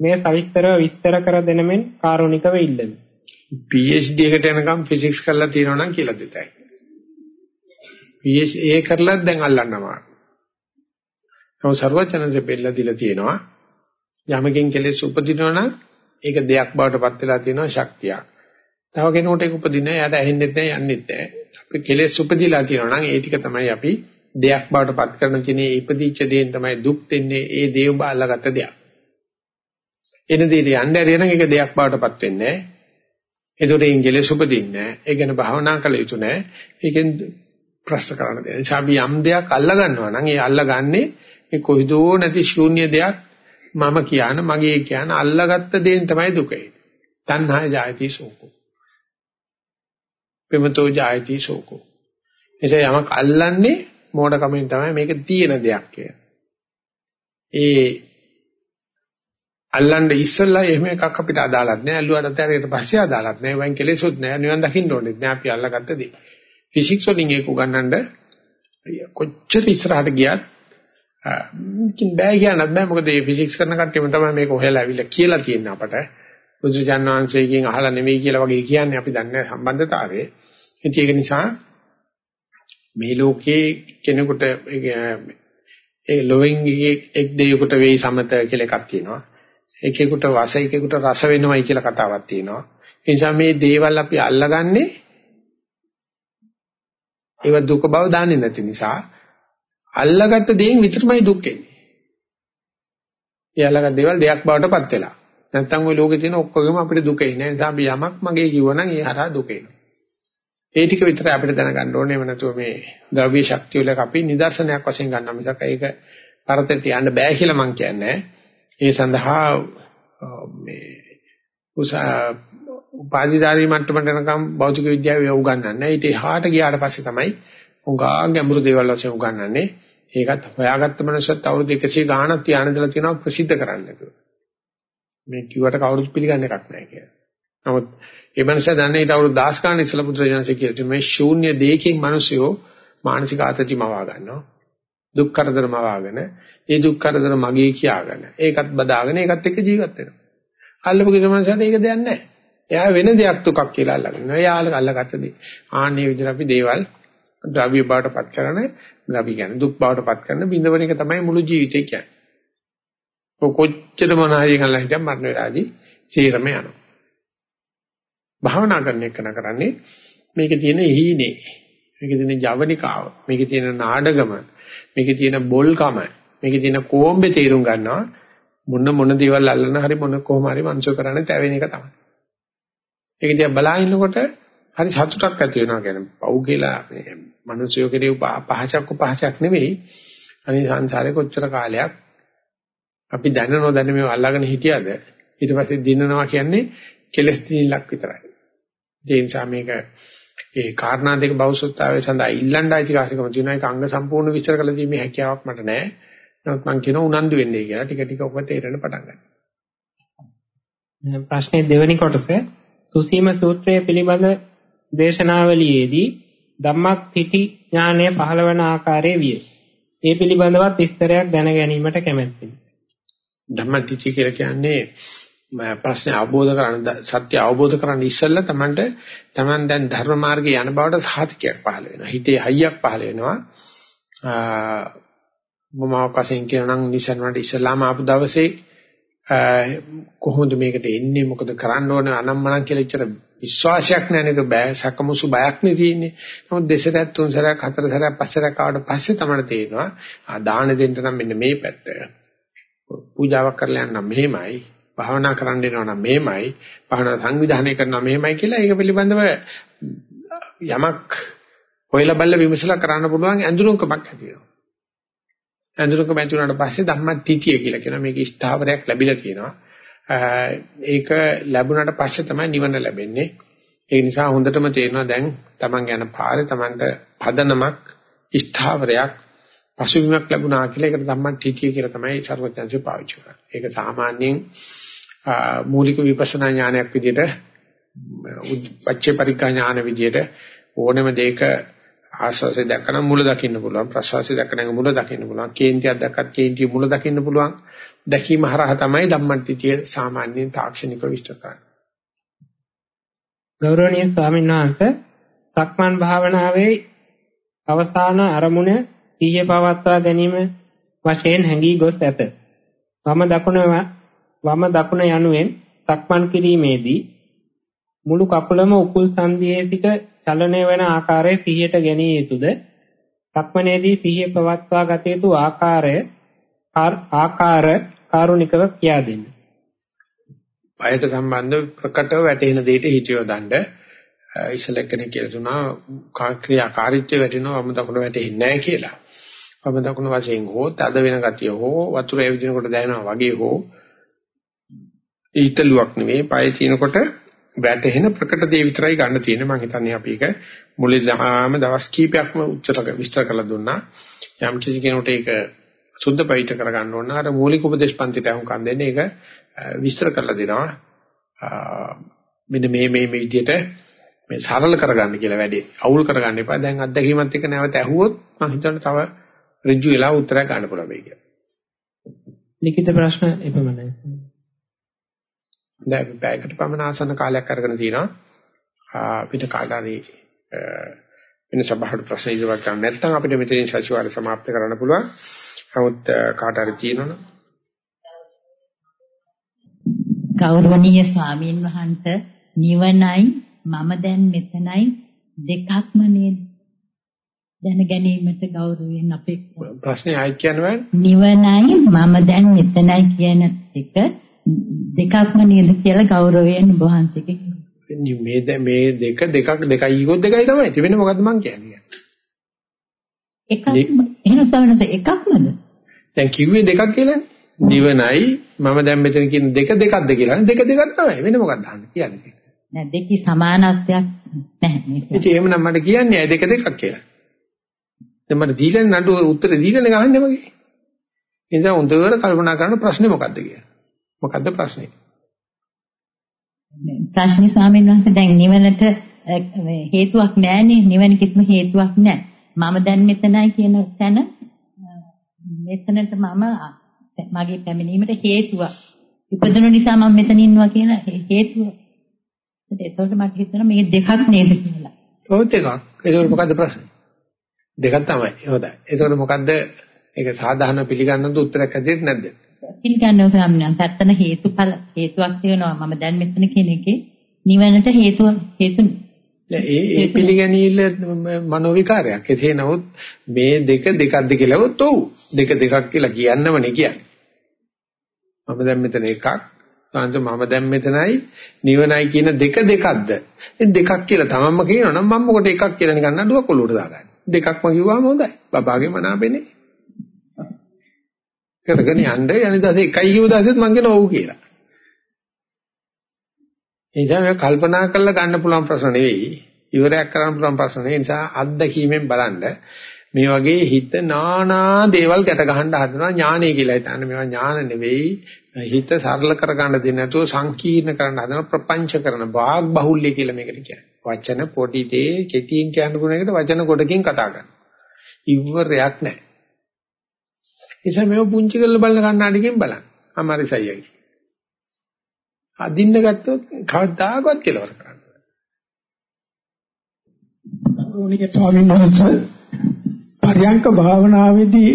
[SPEAKER 2] මේ සවිස්තරව විස්තර කර දෙනමින් කාරුණිකව ඉල්ලමි.
[SPEAKER 1] PhD එකට යනකම් ෆිසික්ස් කරලා තියෙනවා නම් කියලා දෙතයි. PhD ඒ කරලත් දැන් අල්ලන්නවා. නමුත් ਸਰවචනන්සේ බෙල්ල දීලා තියෙනවා. යමකින් කෙලෙස් උපදිනවා නම් ඒක දෙයක් බවට පත් වෙලා තියෙනවා ශක්තියක්. තව කෙනෙකුට ඒක උපදින එයාට ඇහෙන්නෙත් නැහැ යන්නෙත් නැහැ. අපි කෙලෙස් උපදිලා තියෙනවා නම් ඒ ටික තමයි අපි දෙයක් බවට පත් කරන තියෙන්නේ ඉපදිච්ච දේෙන් තමයි දුක් දෙන්නේ ඒ දේව බාලගත දෙයක්. එන දෙයට යන්න ඇරිය නම් ඒක දෙයක් බවට පත් වෙන්නේ නැහැ. ඒකට ඉංග්‍රීසි උපදින්නේ නැහැ. ඒ ගැන භාවනා කළ යුතු නැහැ. ඒකෙන් ප්‍රශ්න කරන්න දෙන්නේ. නිසා අපි යම් දෙයක් අල්ල ගන්නවා නම් ඒ අල්ලගන්නේ මේ කොයිදෝ නැති ශූන්‍ය දෙයක් මම කියන මගේ කියන අල්ලගත්ත දේෙන් තමයි දුක එන්නේ. තණ්හා ජායති සෝකෝ. ප්‍රමතෝ ජායති සෝකෝ. එසේ යමක් අල්ලන්නේ මෝඩකමින් තමයි මේක තියෙන දෙයක් කියලා. ඒ අල්ලන්න ඉස්සෙල්ලා එහෙම එකක් අපිට අදාළත් නෑ. අල්ලුවාට ඇරෙට පස්සේ අදාළත් නෑ. වයින් කෙලෙසොත් නෑ. නිවන් දකින්න ඕනෙත් නෑ. අපි අල්ලගත්ත දේ. ෆිසික්ස් වලින් ඒක උගන්වන්න කොච්චර ඉස්සරහට ගියත් කින් බෑ කියන්නත් බෑ. මොකද මේ ෆිසික්ස් කරන කට්ටියම තමයි මේක හොයලා අවිල්ලා කියලා තියෙන්නේ අපට. බුදුජාන විශ්වවිද්‍යාලයෙන් අහලා නෙවෙයි කියලා වගේ කියන්නේ අපි දන්නේ සම්බන්ධතාවය. ඉතින් ඒක නිසා මේ ලෝකේ කෙනෙකුට ඒ ලොවෙන් එක් දෙයකට වෙයි සමත කියලා එකක් තියෙනවා. එකෙකුට රස එකෙකුට රස වෙනවයි කියලා කතාවක් තියෙනවා. ඒ නිසා මේ දේවල් අපි අල්ලගන්නේ ඒව දුක බව දන්නේ නැති නිසා අල්ලගත්ත දේෙන් විතරමයි දුක් එන්නේ. ඒ අල්ලගත් දේවල් දෙයක් බවට පත් වෙලා. නැත්තම් ওই ලෝකේ තියෙන ඔක්කොගෙම අපිට දුක එන්නේ. ඒ නිසා අපි යමක් මගේ කිව්වනම් ඒ හරහා දුක එනවා. ඒ ටික විතරයි අපිට දැනගන්න ඕනේ. එව නැතුව මේ ද්‍රව්‍ය ශක්තිය වල අපි නිදර්ශනයක් වශයෙන් ගන්නවා මිසක් ඒක පරතරට යන්න බෑ කියලා මම කියන්නේ. ඒ සඳහා මේ උපාධිධාරී මට්ටමට යනකම් භෞතික විද්‍යාව උගන්වන්නේ. ඊට එහාට ගියාට පස්සේ තමයි උංගා ගැඹුරු දේවල් වශයෙන් උගන්වන්නේ. ඒකත් හොයාගත්ත මනසත් අවුරුදු 100 ගාණක් තියාන ඉඳලා තියෙනවා ප්‍රසිද්ධ කරන්න මේ කිව්වට කවුරුත් පිළිගන්න එකක් නැහැ කියලා. නමුත් ඒ මනස දන්නේ ඊට අවුරුදු 10 ගාණක් ඉස්සලා පුත්‍රයන්සේ කියලා මේ ශූන්‍ය දෙයකින් මිනිස්සුયો මානසික ආතතිය මවා ගන්නවා. දුක් කරදර මවාගෙන ඒ දුක් කරදර මගේ කියාගෙන ඒකත් බදාගෙන ඒකත් එක්ක ජීවත් වෙනවා. අල්ලපු කිසමනසට ඒක දෙයක් නැහැ. එයා වෙන දෙයක් දුකක් කියලා අල්ලගෙන. එයා අල්ලගත්ත දේ. ආන්නේ විදිහට අපි දේවල් ද්‍රව්‍ය බවට පත් කරන ද්‍රව්‍ය කියන්නේ දුක් බවට පත් කරන බිඳවන එක තමයි මුළු ජීවිතේ කියන්නේ. කොච්චර මොන හරි ගන්න හිටියම් මරණ වෙලාදී සීරම යනවා. භාවනා කරන එක කරන්නේ මේකේ තියෙන හීනේ මේකේ තියෙන ජවනිකාව මේකේ තියෙන නාඩගම මේකේ තියෙන බොල්කම මේකේ තියෙන කොම්බේ තේරුම් ගන්නවා මොන මොන දේවල් අල්ලන හරි මොන කොහොම හරි මනුෂ්‍ය කරන්නේ තැවෙන එක තමයි. ඒක දිහා බලාගෙනකොට හරි සතුටක් ඇති වෙනවා කියන්නේ පව් කියලා මේ මනුෂ්‍යෝ කෙරේ පහසක් උපහසක් නෙවෙයි. අනිත් සංසාරේ කොච්චර කාලයක් අපි දැන නොදැන මේව අල්ලාගෙන හිටියද ඊට පස්සේ දිනනවා කියන්නේ කෙලස් දිනලක් විතරයි. ඒ නිසා මේක ඒ කාරණා දෙක බෞසුත්තාවේ සඳහා ඉල්ලන්න අයිතිකාසිකම තියෙනවා ඒක අංග සම්පූර්ණ විස්තර කළ දීමේ හැකියාවක් මට නැහැ. නමුත් මම කියනවා උනන්දු වෙන්නේ කියලා ටික ටික ඔබ තේරෙන්න පටන්
[SPEAKER 2] ගන්නවා. ප්‍රශ්නේ දෙවෙනි කොටස සුසීම සූත්‍රය පිළිබඳ දේශනාවලියේදී ධම්මක් තිටි ඥානය පහළවන ආකාරයේ විය. ඒ පිළිබඳවත් විස්තරයක් දැන ගැනීමට කැමැත්තෙමි.
[SPEAKER 1] ධම්මටිචි කියලා කියන්නේ ප්‍රශ්නේ අවබෝධ කරගන්න සත්‍ය අවබෝධ කරගන්න ඉස්සෙල්ලා Tamanට Taman දැන් ධර්ම මාර්ගේ යන බවට සාතිකයක් පහළ වෙනවා. හිතේ හයියක් පහළ වෙනවා. මොමාවක් වශයෙන් කියනනම් නිසන්වට ඉස්සලාම ආපු දවසේ කොහොමද මේකට එන්නේ මොකද කරන්න ඕනේ අනම්මනම් කියලා ඉච්චර විශ්වාසයක් නැනක බෑ සකමුසු බයක් නේ තියෙන්නේ. නමුත් දෙසරක් තුන් සැරයක් හතර සැරයක් පස් සැරයක් ආවට පස්සේ තමයි තේරෙනවා ආ දාන දෙන්න නම් මෙන්න මේ පැත්ත. පූජාවක් කරලා යන්න මෙහෙමයි. භාවනා කරන්න යනවා නම් මෙහෙමයි. භාවනා සංවිධානය කරනවා මෙහෙමයි කියලා ඒක පිළිබඳව යමක් හොයලා බලලා විමසලා කරන්න පුළුවන් ඇඳුරුම්කමක් ඇති වෙනවා. ඇඳුරුම්කම ඇති වුණාට පස්සේ ධම්මටිතිය කියලා කියනවා මේක ස්ථාවරයක් ලැබිලා තියෙනවා. ඒක ලැබුණාට පස්සේ තමයි නිවන ලැබෙන්නේ. ඒ නිසා හොඳටම තේරෙනවා දැන් Taman යන පාරේ Tamanට පදනමක් ස්ථාවරයක් පසුබිමක් ලැබුණා කියලා ඒකට ධම්මටිතිය කියලා තමයි සර්වඥාන්සේ පාවිච්චි කරන්නේ. ඒක සාමාන්‍යයෙන් මූලික විපස්සනා ඥානයක් විදිහට පච්චේ පරිඥා ඥාන විදිහට ඕනම දෙයක ආස්වාසය දැක්කම මුල දකින්න පුළුවන් ප්‍රසවාසය දැක්කම මුල දකින්න පුළුවන් කේන්තියක් දැක්කත් කේන්තිය මුල දකින්න පුළුවන් දැකීම හරහා තමයි ධම්මටිතිය සාමාන්‍යයෙන් තාක්ෂණික විස්තර කරන්නේ
[SPEAKER 2] ගෞරවනීය ස්වාමීන් වහන්සේ සක්මන් භාවනාවේ අවසාන අරමුණ සිහිය පවත්වා ගැනීම වශයෙන් හැඟී ගොස් ඇත වම දකුණ වම දකුණ යනුවෙන් සක්මන් කිරීමේදී මුළු කකුලම උකුල් සංදියේ සිට චලනය වන ආකාරය සිහියට ගැනීම යුතුද? සක්මනේදී සිහිය පවත්වා ගත යුතු ආකාරය ආකාර කාරුණිකව කියා දෙන්න.
[SPEAKER 1] පයට සම්බන්ධ ප්‍රකටව වැටෙන දෙයට හිතියෝ දණ්ඩ ඉසල කෙනෙක් කියලා තුනා ක්‍රියාකාරීත්වය වැටෙනවා වම දකුණ වැටෙන්නේ නැහැ කියලා. වම දකුණ වශයෙන් හෝ තද වෙන ගතිය හෝ වතුර එවිදිනකොට දැනෙනවා වගේ හෝ ඊතලුවක් නෙවෙයි පය තිනකොට වැටෙන ප්‍රකට දේ විතරයි ගන්න තියෙන්නේ. මම හිතන්නේ අපි ඒක මුලින්ම දවස් කීපයක්ම උච්චර විස්තර කරලා දුන්නා. යම් කිසි කෙනෙකුට ඒක සුද්ධ පවිත්‍ර කරගන්න ඕන අර මූලික උපදේශ පන්තිට අහුම්කම් දෙන්නේ ඒක විස්තර කරලා දෙනවා. මෙන්න මේ මේ මේ විදිහට මේ සරල කරගන්න කියලා වැඩි. අවුල් කරගන්න එපා. දැන් අත්දැකීමත් එක්ක නැවත ඇහුවොත් මම හිතන්නේ තව ඍජු වෙලා උත්තරයක් ගන්න පුළුවන් වෙයි කියලා.
[SPEAKER 2] ලිඛිත ප්‍රශ්න එපමණයි.
[SPEAKER 1] දැන් බෑගට පමණ ආසන කාලයක් අරගෙන තිනවා. අපිට කාගාරේ වෙන සභාවට ප්‍රශ්න ඉදවක් ගන්න නැත්නම් අපිට මෙතනින් සතිವಾರ સમાપ્ત කරන්න පුළුවන්. නමුත් කාට හරි තියෙනවනම්
[SPEAKER 3] ගෞරවනීය ස්වාමීන් වහන්සේ නිවනයි මම දැන් මෙතනයි දෙකක්ම නේද දැන ගැනීමට ගෞරවයෙන් අපේ
[SPEAKER 1] ප්‍රශ්නේ ආයිත් කියනවා
[SPEAKER 3] නිවනයි මම දැන් මෙතනයි කියන එක දෙකක්ම නේද කියලා ගෞරවයෙන් වහන්සේගේ
[SPEAKER 1] මේ මේ දෙක දෙකක් දෙකයි ඊගොත් දෙකයි තමයි. වෙන මොකද්ද මං කියන්නේ?
[SPEAKER 3] එකක් එහෙනම් සවනස එකක්මද?
[SPEAKER 1] දැන් කිව්වේ දෙකක් කියලානේ. නිවනයි මම දැන් මෙතන කියන දෙක දෙකක්ද කියලා. දෙක දෙකක් තමයි. වෙන මොකක්ද අහන්නේ කියන්නේ?
[SPEAKER 3] නෑ දෙකේ සමානත්වයක් නැහැ.
[SPEAKER 1] ඉතින් එහෙමනම් මට කියන්නේ දෙක දෙකක් කියලා. දැන් මට දීලා නඩුව උත්තර දීලානේ ගහන්නේ මගේ. ඒ නිසා හොඳට කල්පනා කරන ප්‍රශ්නේ මොකද්ද කියලා. මොකද්ද ප්‍රශ්නේ?
[SPEAKER 3] ප්‍රශ්නේ ස්වාමීන් වහන්සේ දැන් නිවනට හේතුවක් නැහැනේ නිවන කිසිම හේතුවක් නැහැ. මම දැන් මෙතනයි කියන තැන මෙතනට මම මගේ පැමිණීමට හේතුවක්. ඉපදුණු නිසා මම මෙතන ඉන්නවා කියන හේතුව. ඒකට මට හිතෙනවා මේ දෙකක් නේද කියලා.
[SPEAKER 1] ඔව් දෙකක්. ඒක මොකද්ද ප්‍රශ්නේ? දෙකක් තමයි. හොඳයි. ඒකට මොකද්ද ඒක සාධාරණ පිළිගන්නද උත්තරයක් ඇදෙන්නේ නැද්ද?
[SPEAKER 3] පිළිගන්නවා ස්වාමීන් වහන්සේ. අත්තන හේතුඵල හේතුවක් තියෙනවා. මම දැන් මෙතන එකේ නිවනට හේතුව හේතු
[SPEAKER 1] ඒ ඒ පිළිගැනීම මනෝ විකාරයක්. එසේ නමුත් මේ දෙක දෙකක්ද කියලාවත් ඔව්. දෙක දෙකක් කියලා කියන්නමනේ කියන්නේ. මම දැන් මෙතන එකක් සංස මම දැන් මෙතනයි නිවනයි කියන දෙක දෙකක්ද? ඒ දෙකක් කියලා තමන්ම කියනවනම් මම මොකට එකක් කියලා නිකන් නඩුවක් ඔලුවට දාගන්න. දෙකක්ම කිව්වම හොඳයි. බබාගේ මනාපෙනේ. කරගෙන යන්න යනිදාසේ එකයි කිව්ව දාසෙත් මං කියන ඔව් කියලා. ඒ නිසා මේ කල්පනා කරලා ගන්න පුළුවන් ප්‍රශ්න නෙවෙයි. ඉවරයක් කරන්න පුළුවන් ප්‍රශ්න නෙවෙයි. නිසා අත්දැකීමෙන් බලන්න මේ වගේ හිත නානා දේවල් ගැට ගන්න හදනවා ඥානය කියලා හිතන්නේ. මේවා ඥාන නෙවෙයි. හිත සරල කරගන්න දෙන්නේ නැතුව සංකීර්ණ කරන්න හදන ප්‍රපංච කරන වාග් බහුල්‍ය කියලා මේකට කියන්නේ. වචන පොඩි දේ කෙටියෙන් කියන්න පුළුවන් එකට වචන කොටකින් කතා කරනවා. ඉවරයක් නැහැ. නිසා මේව පුංචි කරලා බලන කන්නාඩියකින් බලන්න. අමාරිසයියයි. අදින්න ගත්තොත් කවදාකවත් කෙලවර කරන්න බෑ.
[SPEAKER 4] ගෞරවනීය ස්වාමීන් වහන්සේ පරියංක භාවනාවේදී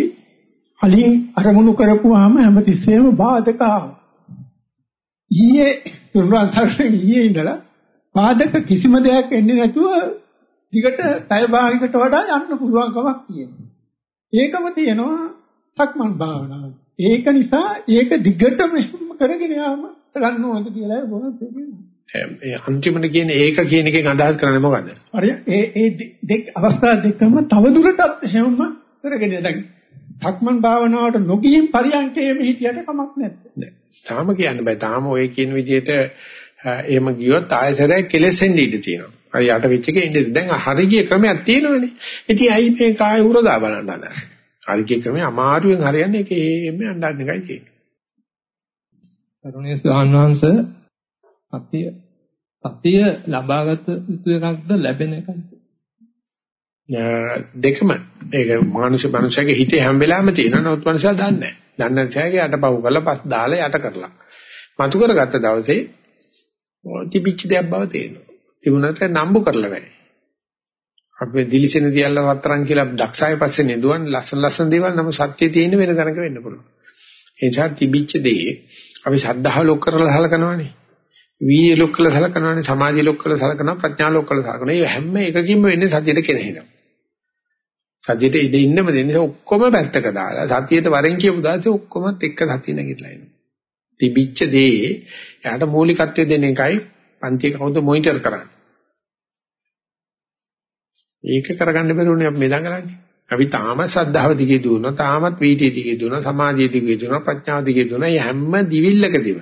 [SPEAKER 4] අලින් අරමුණු කරපුවාම හැමතිස්සෙම බාධක ආවා. ඊයේ තුන්වන් සැරේ ඊයේ ඉඳලා බාධක කිසිම දෙයක් එන්නේ නැතුව දිගට පැය භාගයකට වඩා යන්න පුළුවන් කමක් තියෙනවා. ඒකම තියෙනවා සක්මන් භාවනාව. ඒක නිසා ඒක දිගටම කරගෙන යාම ගන්න ඕනද කියලා කියන්නේ?
[SPEAKER 1] ඒ අන්තිමට කියන්නේ ඒක කියන එකෙන් අදහස් කරන්නේ මොකද්ද?
[SPEAKER 4] හරි ඒ ඒ දෙක අවස්ථා දෙකම තවදුරටත් එහෙමම කරගෙන දැන් ධක්මන් භාවනාවට නොගියින් පරියන්කේ මෙහිටියට කමක් නැද්ද?
[SPEAKER 1] තාම කියන්න බෑ. තාම ඔය කියන විදිහට එහෙම ගියොත් ආයසරයක් කෙලෙසෙන්න ඉඩ තියෙනවා. හරි යට වෙච්ච එකේ ඉන්නේ. දැන් හරි ගිය ක්‍රමයක් තියෙනවනේ. ඉතින් ඇයි මේ කාය උරදා බලන්න හදන්නේ? හරි ගිය ක්‍රමේ අමාරුවෙන් හරියන්නේ ඒකේ එමෙ අඬන්න එකයි තියෙන්නේ.
[SPEAKER 2] ස්වාමීන් වහන්සේ සතිය සතිය ලබාගත යුතු එකක්ද ලැබෙන එකක්ද?
[SPEAKER 1] දෙකම ඒක මානසික මනුෂයාගේ හිතේ හැම වෙලාවෙම තියෙනවා නමුත් මනුෂයා දන්නේ නැහැ. දන්නේ නැතිගේ යටපව් කරලා පස් දාලා යට කරලා. මතු කරගත්ත දවසේ තිබිච්ච දෙයක් බව තේරෙනවා. තිබුණාට නම්බු කරලා වැඩි. අපි දිලිසෙන දියල්ල වතරන් කියලා දක්ෂාය පස්සේ නෙදුවන් ලස්සන ලස්සන දේවල් නම් සත්‍ය තියෙන වෙන තැනක වෙන්න පුළුවන්. ඒ නිසා තිබිච්ච දේ අපි ශ්‍රද්ධාව ලොක් කරලා සලකනවානේ. වීර්ය ලොක් කරලා සලකනවානේ. සමාධිය ලොක් කරලා සලකනවා. ප්‍රඥා ලොක් කරලා සලකනවා. මේ හැම එකකින්ම වෙන්නේ සතියට කෙනෙහිනවා. සතියට ඉඳ ඉන්නම දෙන්නේ ඔක්කොම පැත්තක දාලා සතියට වරෙන් කියපු දාසේ ඔක්කොමත් එක්ක සතිය නැගිටලා එනවා. තිබිච්ච දේ එයාට මූලිකත්වය දෙන එකයි පන්තිය කවුද මොනිටර් කරන්නේ. ඒක කරගන්න බැරුණේ අපි මේ දඟලන්නේ. අපි තාම ශ්‍රද්ධාව දිගේ දුවනවා, තාමත් වීතිය දිගේ දුවනවා, සමාධිය දිගේ දුවනවා, ප්‍රඥාව දිගේ දුවනවා. මේ හැම දිවිල්ලකදීම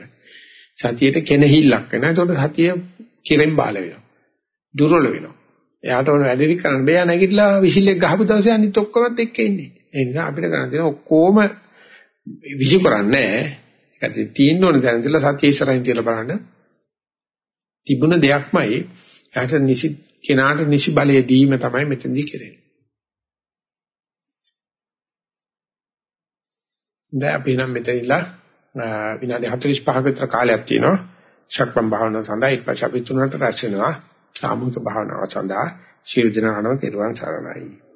[SPEAKER 1] සතියේට කෙනහිල්ලක් වෙනවා. ඒතකොට සතිය කිරෙන් බාල වෙනවා. දුර්වල වෙනවා. එයාට ඕන වැඩි කරන්න බෑ නැගිටලා විසිලෙක් ගහපු දවසේ අනිත් ඔක්කොමත් එක්ක ඉන්නේ. ඒ නිසා අපිට කරන්න තියෙන ඔක්කොම විසි කරන්නේ නැහැ. ඒකත් තියෙන්න ඕන දැන් ඉඳලා සතිය ඉස්සරහින් තියලා බලන්න. තිබුණ දෙයක්මයි එයාට නිසි කෙනාට නිසි බලය දීම තමයි මෙතනදී කරන්නේ. දැන් අපි නම් මෙතනilla විනාඩි 45ක විතර කාලයක් තියෙනවා. ශක්මන් භාවනාව සඳහා ඊට පස්සේ අපි තුනට රැස් වෙනවා. සාමූහික භාවනාව සඳහා ශීල දිනානම තෙරුවන් සරණයි.